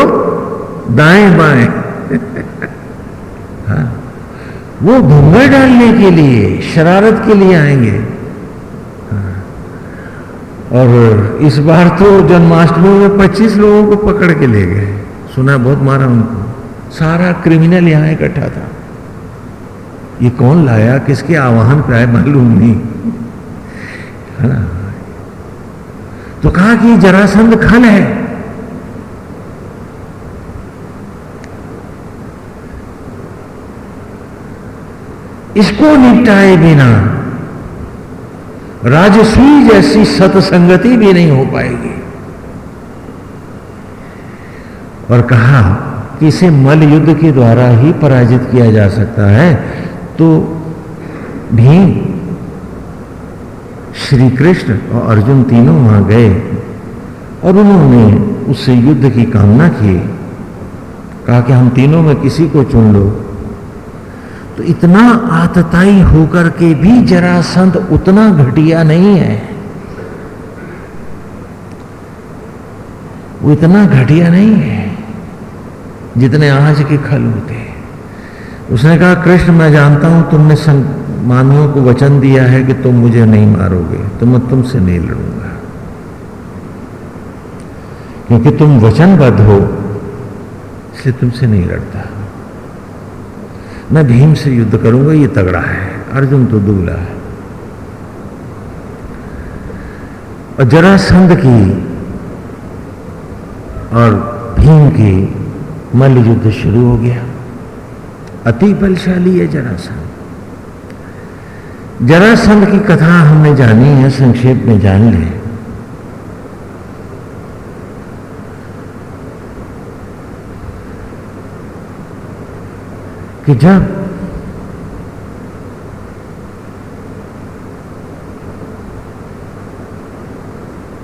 दाएँ बाएँ। हाँ वो घूंघर डालने के लिए, शरारत के लिए आएँगे। और इस बार तो जन्माष्टमी में 25 लोगों को पकड़ के ले गए। सुना बहुत मारा उनको। सारा क्रिमिनल यहाँ इकट्ठा था। ये कौन लाया? किसके आवाहन पे आए मालूम नहीं। है ना? तो कहा कि जरासंध खल है। इसको निपटाए बिना राजसूई जैसी सतसंगति भी नहीं हो पाएगी। और कहा कि इसे मल युद्ध के द्वारा ही पराजित किया जा सकता है तो भीम श्री कृष्ण और अर्जुन तीनों वहाँ गए और उन्होंने उससे युद्ध की कामना की। कहा कि हम तीनों में किसी को चुन लो। तो इतना आतताई होकर के भी जरासंध उतना घटिया नहीं है। वो इतना घटिया नहीं है जितने आज के खल होते उसने कहा, कृष्ण, मैं जानता हूँ तुमने मानवों को वचन दिया है कि तुम मुझे नहीं मारोगे तो मैं तुमसे नहीं लड़ूँगा क्योंकि तुम वचनबद्ध हो, इसलिए तुमसे नहीं लड़ता। मैं भीम से युद्ध करूँगा, ये तगड़ा है। अर्जुन तो दुबला है। और जरासंध की और भीम की मल्ल युद्ध शुरू हो गया। अति बलशाली है जरासंध जरासंध की कथा हमने जानी है, संक्षेप में जान ले। कि जब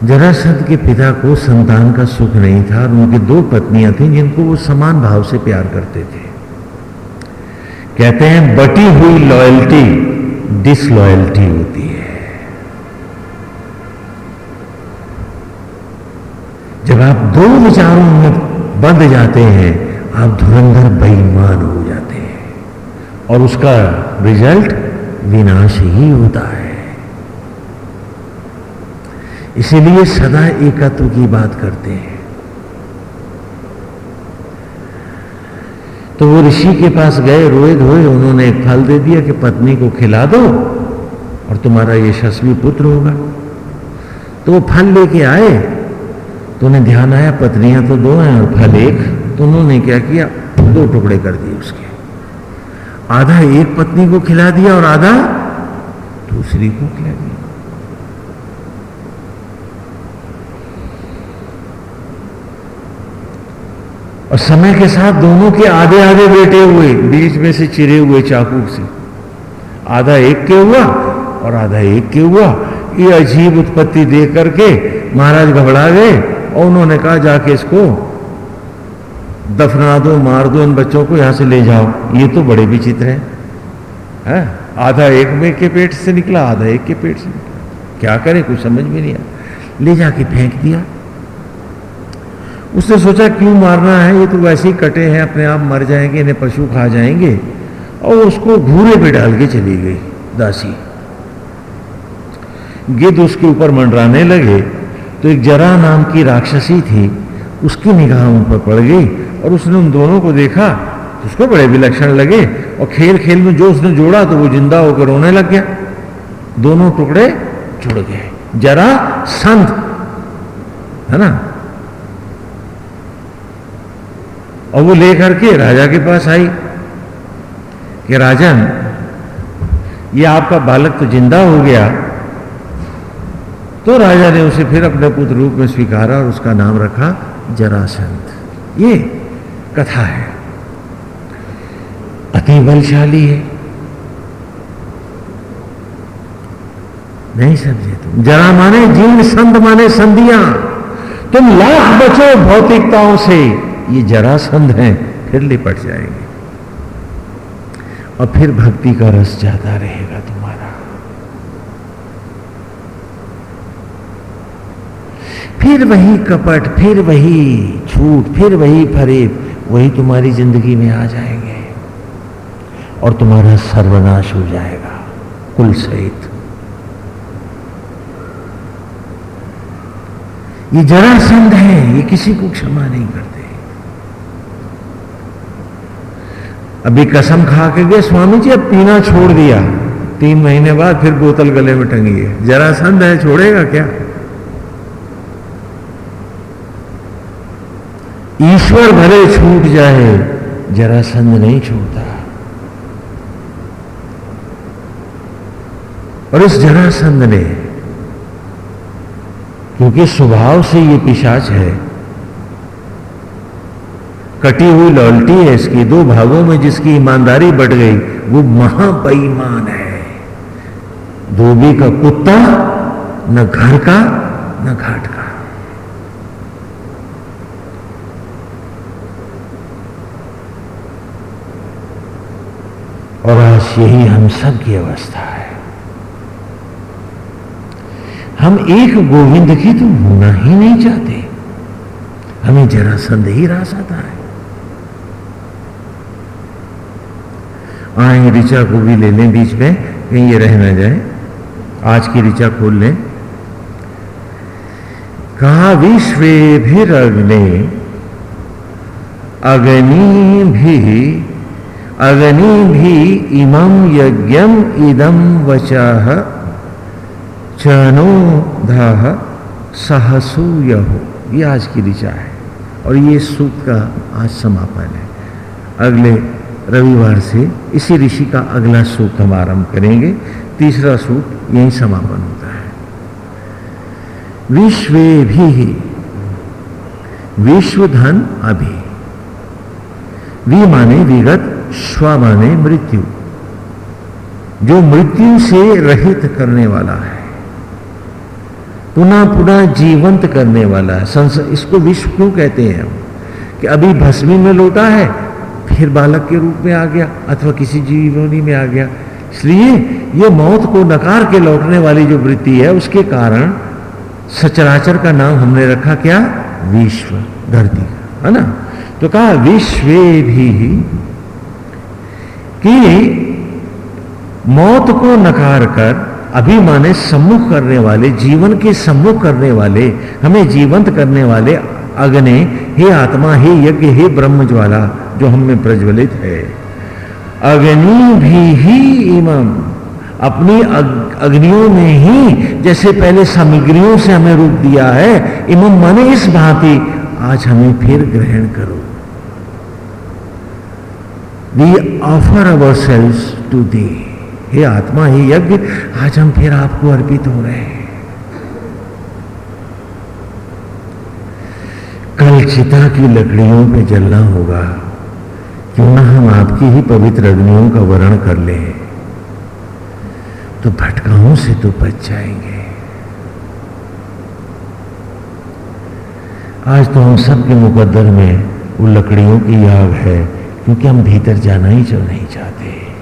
जरासंध के पिता को संतान का सुख नहीं था और उनकी दो पत्नियाँ थीं जिनको वो समान भाव से प्यार करते थे। कहते हैं, बटी हुई लॉयल्टी डिसलॉयल्टी होती है। जब आप दो विचारों में बंध जाते हैं, आप धुरंधर बेईमान हो जाते हैं और उसका रिज़ल्ट विनाश ही होता है। इसीलिए सदा एकत्व की बात करते हैं। तो वो ऋषि के पास गए, रोए धोए, उन्होंने एक फल दे दिया कि पत्नी को खिला दो और तुम्हारा यशस्वी पुत्र होगा। तो वो फल लेके आए तो उन्हें ध्यान आया, पत्नियाँ तो दो हैं और फल एक तो उन्होंने क्या किया? दो टुकड़े कर दिए उसके। आधा एक पत्नी को खिला दिया और आधा दूसरी को खिला दिया। और समय के साथ दोनों के आधे आधे बेटे हुए, बीच में से चिरे हुए चाकू से। आधा एक के हुआ और आधा एक के हुआ। ये अजीब उत्पत्ति देख करके महाराज घबरा गए और उन्होंने कहा, जाके इसको दफना दो मार दो इन बच्चों को यहाँ से ले जाओ। ये तो बड़े विचित्र है, है? आधा एक में के पेट से निकला आधा एक के पेट से निकला। क्या करे कुछ समझ में नहीं आया। ले जाके फेंक दिया। उसने सोचा क्यों मारना है? ये तो वैसे ही कटे हैं अपने आप मर जाएँगे इन्हें पशु खा जाएँगे। और उसको घूरे पे डाल के चली गई दासी। गिद्ध उसके ऊपर मंडराने लगे। तो एक जरा नाम की राक्षसी थी उसकी निगाह उन पर पड़ गई और उसने उन दोनों को देखा, उसको बड़े विलक्षण लगे और खेल खेल में जो उसने जोड़ा तो वो ज़िंदा होकर रोने लग गया। दोनों टुकड़े जुड़ गए। जरा संत है ना? और वो लेकर के राजा के पास आई कि राजन ये आपका बालक तो ज़िंदा हो गया। तो राजा ने उसे फिर अपने पुत्र रूप में स्वीकारा और उसका नाम रखा जरासंत ये कथा है। अति बलशाली है। नहीं समझे तुम। जरा माने जीवन संत माने संधिया। तुम लाख बचो भौतिकताओं से। ये जरा संध है, फिर लिपट जाएँगे। और फिर भक्ति का रस ज़्यादा रहेगा तुम्हारा। फिर वही कपट, फिर वही छूट, फिर वही फरेब। वही तुम्हारी ज़िंदगी में आ जाएँगे और तुम्हारा सर्वनाश हो जाएगा, कुल सहित। ये जरा जरासंध है, ये किसी को क्षमा नहीं करते। अभी कसम खा के गए, स्वामी जी, अब पीना छोड़ दिया। तीन महीने बाद फिर बोतल गले में टंगी है। जरासंध है, छोड़ेगा क्या? ईश्वर भले छूट जाए जरासंध नहीं छूटता। और इस जरासंध ने, क्योंकि स्वभाव से ये पिशाच है, कटी हुई लॉल्टी है इसकी, दो भागों में जिसकी ईमानदारी बढ़ गई, वो महाबईमान है। धोबी का कुत्ता, न घर का, न घाट का और आज यही हम सब की अवस्था है। हम एक गोविंद की तो होना ही नहीं चाहते। हमें जरा संदेह रास आता है। आए ऋचा को भी ले लें बीच में, कहीं ये रह ना जाए। आज की ऋचा खोल लें। कहा विश्वेभिरग्ने अग्नि भी अग्नि भी इमं यज्ञम इदम वचाह चनो धाह सहसूयहो ये आज की ऋचा है। और ये सूक्त का आज समापन है। अगले रविवार से इसी ऋषि का अगला सूक्त हम आरंभ करेंगे। तीसरा सूक्त यही समापन होता है। विश्वे भी विश्व धन अभी। वी माने विगत स्व माने मृत्यु। जो मृत्यु से रहित करने वाला है पुनः पुनः जीवंत करने वाला है, संस, इसको विश्व क्यों कहते हैं हम? कि अभी भस्मी में लौटा है, फिर बालक के रूप में आ गया, अथवा किसी जीवनी में आ गया। इसलिए ये मौत को नकार के लौटने वाली जो वृत्ति है, उसके कारण सचराचर का नाम हमने रखा क्या? विश्व, धरती है ना? तो कहा, विश्व भी कि मौत को नकार कर अभी माने सम्मुख करने वाले, जीवन के सम्मुख करने वाले, हमें जीवंत करने वाले अग्नि, हे आत्मा, हे यज्ञ, हे ब्रह्म ज्वाला, जो हम में प्रज्वलित है। अग्नि भी ही इमम अपनी अग्नियों में ही, जैसे पहले सामग्रियों से हमें रूप दिया है इमम माने इस भांति, आज हमें फिर ग्रहण करो। We offer our cells to the हे आत्मा, हे यज्ञ, आज हम फिर आपको अर्पित हो रहे हैं। कल चिता की लकड़ियों पे जलना होगा। क्यों ना हम आपकी ही पवित्र अग्नियों का वर्ण कर ले। तो भटकाओं से तो बच जाएँगे। आज तो हम सबके मुकद्दर में वो लकड़ियों की आग है। क्योंकि हम भीतर जाना ही जो नहीं चाहते।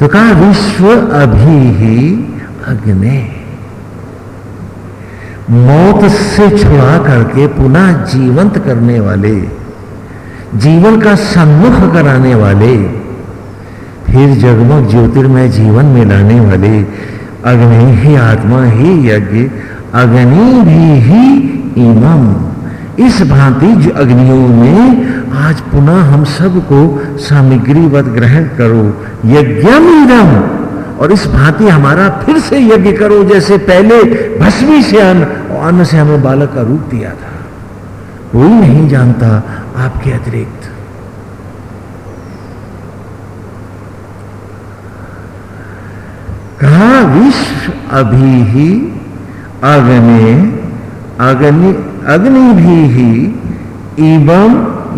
तो कहा, विश्व अभी ही अग्नि। मौत से छुड़ा करके पुनः जीवंत करने वाले, जीवन का सम्मुख कराने वाले, फिर जगमग ज्योतिर्मय जीवन में लाने वाले अग्नि ही आत्मा ही यज्ञ, अग्नि भी ही इमम इस भांति जो अग्नियों में आज पुनः हम सबको सामग्रीवत ग्रहण करो इदम। और इस भांति हमारा फिर से यज्ञ करो, जैसे पहले भस्मी से अन्न और अन्न से हमें बालक का रूप दिया था। कोई नहीं जानता आपके अतिरिक्त। कहा, विश्व अभी ही अग्नि अग्नि अग्नि भी इवम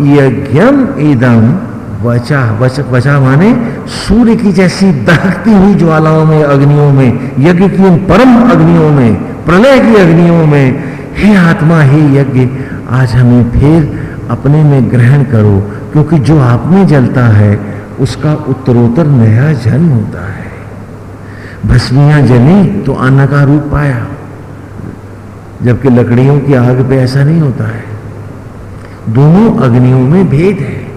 यज्ञम इदम वचा वच, वचा माने सूर्य की जैसी दहकती हुई ज्वालाओं में अग्नियों में यज्ञ की उन परम अग्नियों में प्रलय की अग्नियों में हे आत्मा हे यज्ञ आज हमें फिर अपने में ग्रहण करो क्योंकि जो आप में जलता है उसका उत्तरोत्तर नया जन्म होता है। भस्मिया जली तो अन्न का रूप पाया। जबकि लकड़ियों की आग पे ऐसा नहीं होता है। दोनों अग्नियों में भेद है,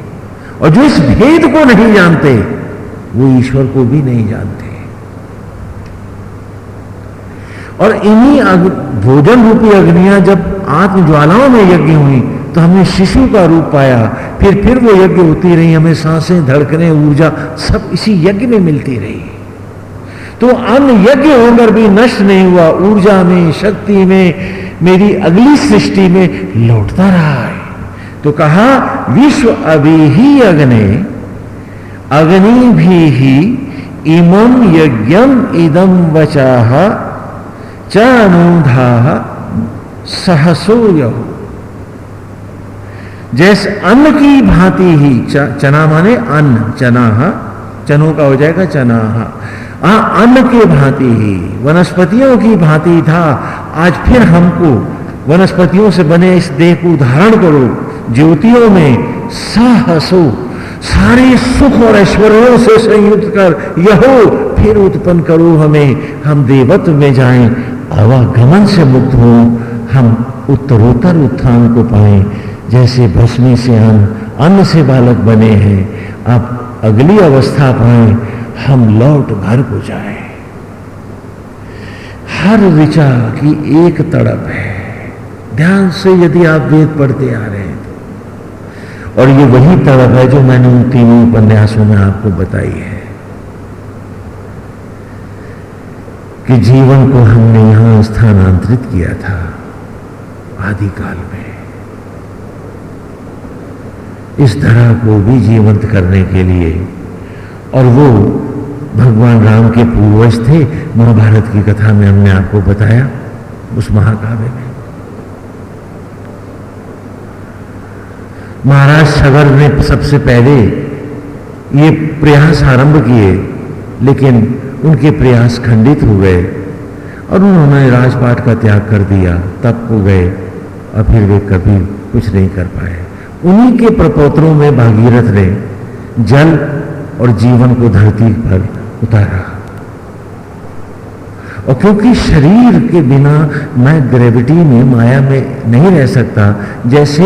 और जो इस भेद को नहीं जानते, वो ईश्वर को भी नहीं जानते। और इन्हीं भोजन रूपी अग्नियाँ जब आत्मज्वालाओं में यज्ञ हुई तो हमने शिशु का रूप पाया। फिर फिर वो यज्ञ होती रही, हमें साँसें, धड़कने, ऊर्जा सब इसी यज्ञ में मिलती रही। तो अन्न यज्ञ होकर भी नष्ट नहीं हुआ। ऊर्जा में, शक्ति में, मेरी अगली सृष्टि में लौटता रहा है। तो कहा, विश्व अभी ही अग्नि अग्नि भी ही इमम यज्ञम इदम वचाह च सहसो जैसे अन्न की भांति ही चना माने अन्न, चना, चनों का हो जाएगा चना। अन्न के भांति ही, वनस्पतियों की भांति था। आज फिर हमको वनस्पतियों से बने इस देह को धारण करो। ज्योतियों में सहसो, सारे सुख और ऐश्वर्यों से संयुक्त कर, यहो, फिर उत्पन्न करो हमें। हम देवत्व में जाएँ, आवागमन से मुक्त हो। हम उत्तरोत्तर उत्थान को पाए। जैसे भस्मी से अन्न अन्न से बालक बने हैं अब अगली अवस्था पाए। हम लौट घर को जाए। हर ऋचा की एक तड़प है। ध्यान से यदि आप वेद पढ़ते आ रहे हैं तो। और ये वही तड़प है जो मैंने उन तीनों उपन्यासों में आपको बताई है। कि जीवन को हमने यहाँ स्थानांतरित किया था आदिकाल में। इस धरा को भी जीवंत करने के लिए और वो भगवान राम के पूर्वज थे। महाभारत की कथा में हमने आपको बताया, उस महाकाव्य में। महाराज सगर ने सबसे पहले ये प्रयास आरंभ किए, लेकिन उनके प्रयास खंडित हो गए और उन्होंने राजपाट का त्याग कर दिया। तब को गए, और फिर वे कभी कुछ नहीं कर पाए। उन्हीं के प्रपोत्रों में भागीरथ ने जल और जीवन को धरती पर उतारा। और क्योंकि शरीर के बिना मैं ग्रेविटी में, माया में नहीं रह सकता, जैसे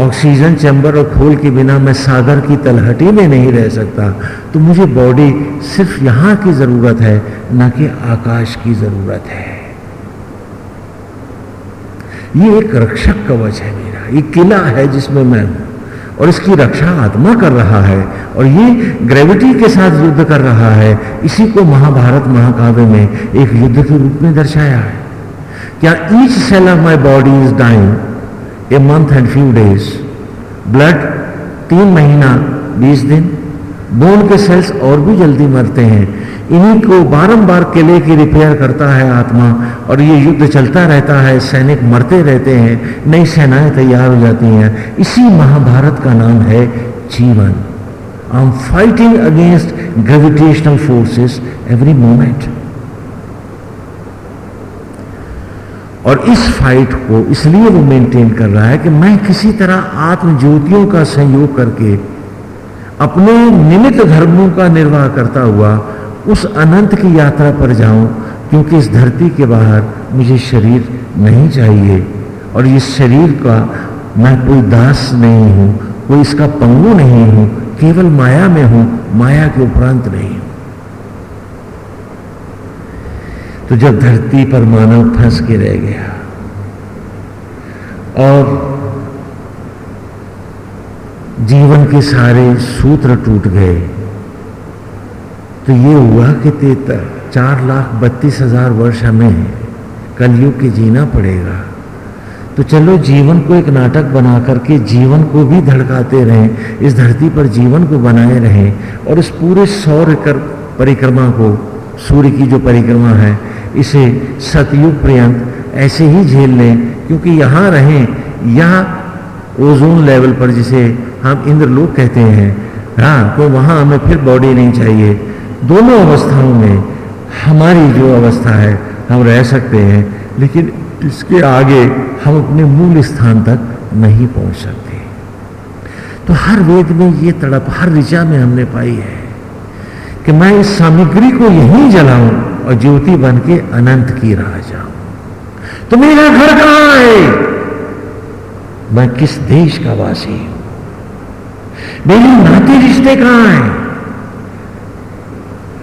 ऑक्सीजन चैम्बर और खोल के बिना मैं सागर की तलहटी में नहीं रह सकता तो मुझे बॉडी सिर्फ़ यहाँ की ज़रूरत है, न कि आकाश की ज़रूरत है। ये एक रक्षक कवच है मेरा ये किला है जिसमें मैं हूँ। और इसकी रक्षा आत्मा कर रहा है और ये ग्रेविटी के साथ युद्ध कर रहा है, इसी को महाभारत महाकाव्य में एक युद्ध के रूप में दर्शाया है। क्या each cell of my body is dying a month and few days blood तीन महीना, बीस दिन? बोन के सेल्स और भी जल्दी मरते हैं। इन्हीं को बारंबार किले की रिपेयर करता है आत्मा और ये युद्ध चलता रहता है, सैनिक मरते रहते हैं, नई सेनाएँ तैयार हो जाती हैं। इसी महाभारत का नाम है जीवन। I am fighting against gravitational forces every moment और इस फाइट को इसलिए वो मेंटेन कर रहा है कि मैं किसी तरह आत्म ज्योतियों का संयोग करके अपने निमित्त धर्मों का निर्वाह करता हुआ उस अनंत की यात्रा पर जाऊँ, क्योंकि इस धरती के बाहर मुझे शरीर नहीं चाहिए। और इस शरीर का मैं कोई दास नहीं हूँ, कोई इसका पंगु नहीं हूँ, केवल माया में हूँ, माया के उपरांत नहीं हूँ। तो जब धरती पर मानव फंस के रह गया, और जीवन के सारे सूत्र टूट गए तो ये हुआ कि चार लाख बत्तीस हज़ार वर्ष हमें कलयुग के जीना पड़ेगा। तो चलो जीवन को एक नाटक बना करके जीवन को भी धड़काते रहें, इस धरती पर जीवन को बनाए रहें और इस पूरे सौर कर परिक्रमा को, सूर्य की जो परिक्रमा है, इसे सतयुग पर्यंत ऐसे ही झेल लें, क्योंकि यहाँ रहें, यहाँ ओजोन लेवल पर जिसे हम इंद्रलोक कहते हैं। हाँ तो वहाँ हमें फिर बॉडी नहीं चाहिए। दोनों अवस्थाओं में हमारी जो अवस्था है, हम रह सकते हैं, लेकिन इसके आगे हम अपने मूल स्थान तक नहीं पहुँच सकते। तो हर वेद में ये तड़प, हर ऋचा में हमने पाई है कि मैं इस सामग्री को यहीं जलाऊं और ज्योति बन के अनंत की राह जाऊँ। तो मेरा घर कहाँ है? मैं किस देश का वासी हूँ? मेरी नाते रिश्ते कहाँ हैं?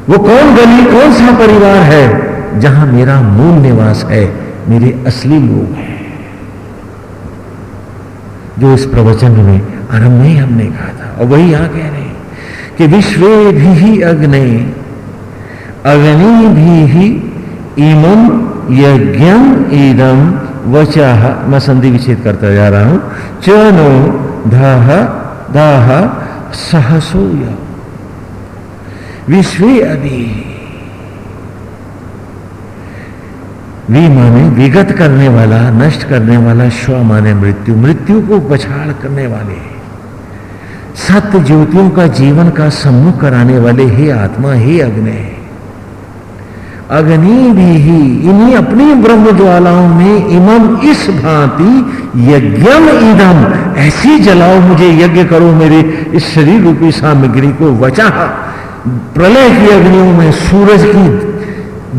वो कौन गली, कौन सा परिवार है जहाँ मेरा मूल निवास है, मेरे असली लोग हैं? जो इस प्रवचन में, आरंभ में हमने कहा था, और वही यहाँ कह रहे हैं कि विश्व भी अग्नि अग्नि भी ही इमम यज्ञम ईदम वचाह। मैं संधि विच्छेद करता जा रहा हूँ। चनो धाह, दाह, सहसो विश्व अभी। वी माने विगत करने वाला, नष्ट करने वाला स्व माने मृत्यु मृत्यु को पछाड़ करने वाले। सत्य ज्योतियों का जीवन का सम्मुख कराने वाले हे आत्मा, हे अग्नि। अग्नि भी ही, इन्हीं अपनी ब्रह्म ज्वालाओं में इमम इस भांति यज्ञम इदम ऐसी जलाओ मुझे यज्ञ करो मेरे इस शरीर रूपी सामग्री को वचा प्रलय की अग्नियों में, सूरज की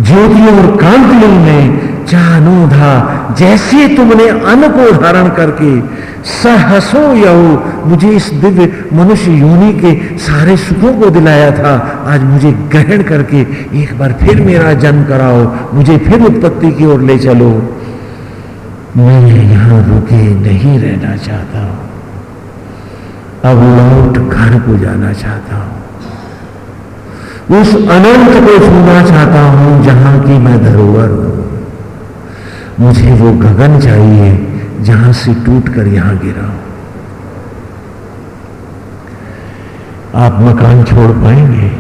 ज्योतियों और कांतियों में चानोधा, जैसे तुमने अन्न को धारण करके, सहसो यहो मुझे इस दिव्य मनुष्य योनि के सारे सुखों को दिलाया था। आज मुझे ग्रहण करके एक बार फिर मेरा जन्म कराओ, मुझे फिर उत्पत्ति की ओर ले चलो। मैं यहाँ रुके नहीं रहना चाहता। अब लौट घर को जाना चाहता हूँ। उस अनंत को छूना चाहता हूँ जहाँ की मैं धरोहर हूँ। मुझे वो गगन चाहिए जहाँ से टूट कर यहाँ गिरा हूँ। आप मकान छोड़ पाएँगे,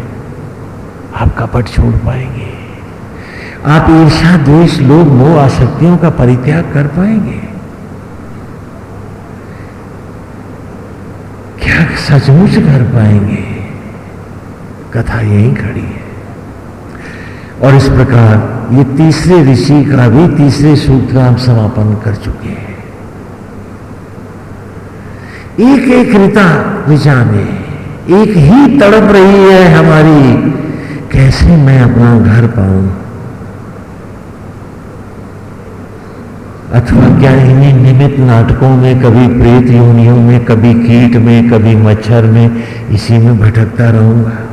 आप कपट छोड़ पाएँगे। आप ईर्षा द्वेष लोग मोह आसक्तियों का परित्याग कर पाएँगे। क्या सचमुच कर पाएँगे? कथा यहीं खड़ी है। और इस प्रकार ये तीसरे ऋषि का भी तीसरे सूत्र का हम समापन कर चुके हैं। एक एक ऋता ऋचा में एक ही तड़प रही है हमारी, कैसे मैं अपना घर पाऊँ? अथवा क्या इन्हीं निमित नाटकों में, कभी प्रेत योनियों में, कभी कीट में, कभी मच्छर में इसी में भटकता रहूँगा?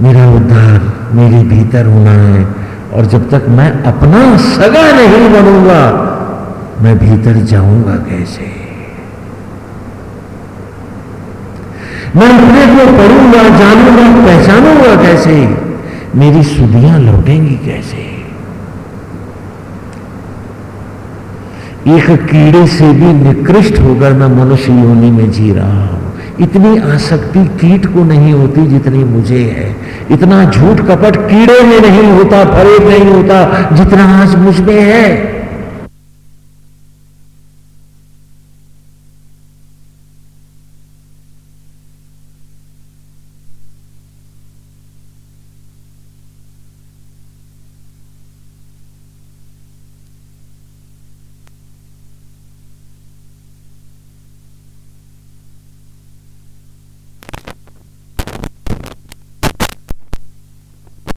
मेरा उद्धार, मेरे भीतर होना है। और जब तक मैं अपना सगा नहीं बनूँगा, मैं भीतर जाऊँगा कैसे? मैं अपने को पढ़ूँगा, जानूँगा, पहचानूँगा कैसे? मेरी सुधियाँ लौटेंगी कैसे? एक कीड़े से भी निकृष्ट होकर मैं मनुष्य योनि में जी रहा हूँ। इतनी आसक्ति कीट को नहीं होती जितनी मुझे है। इतना झूठ कपट कीड़े में नहीं होता फरेब नहीं होता जितना आज मुझमें है।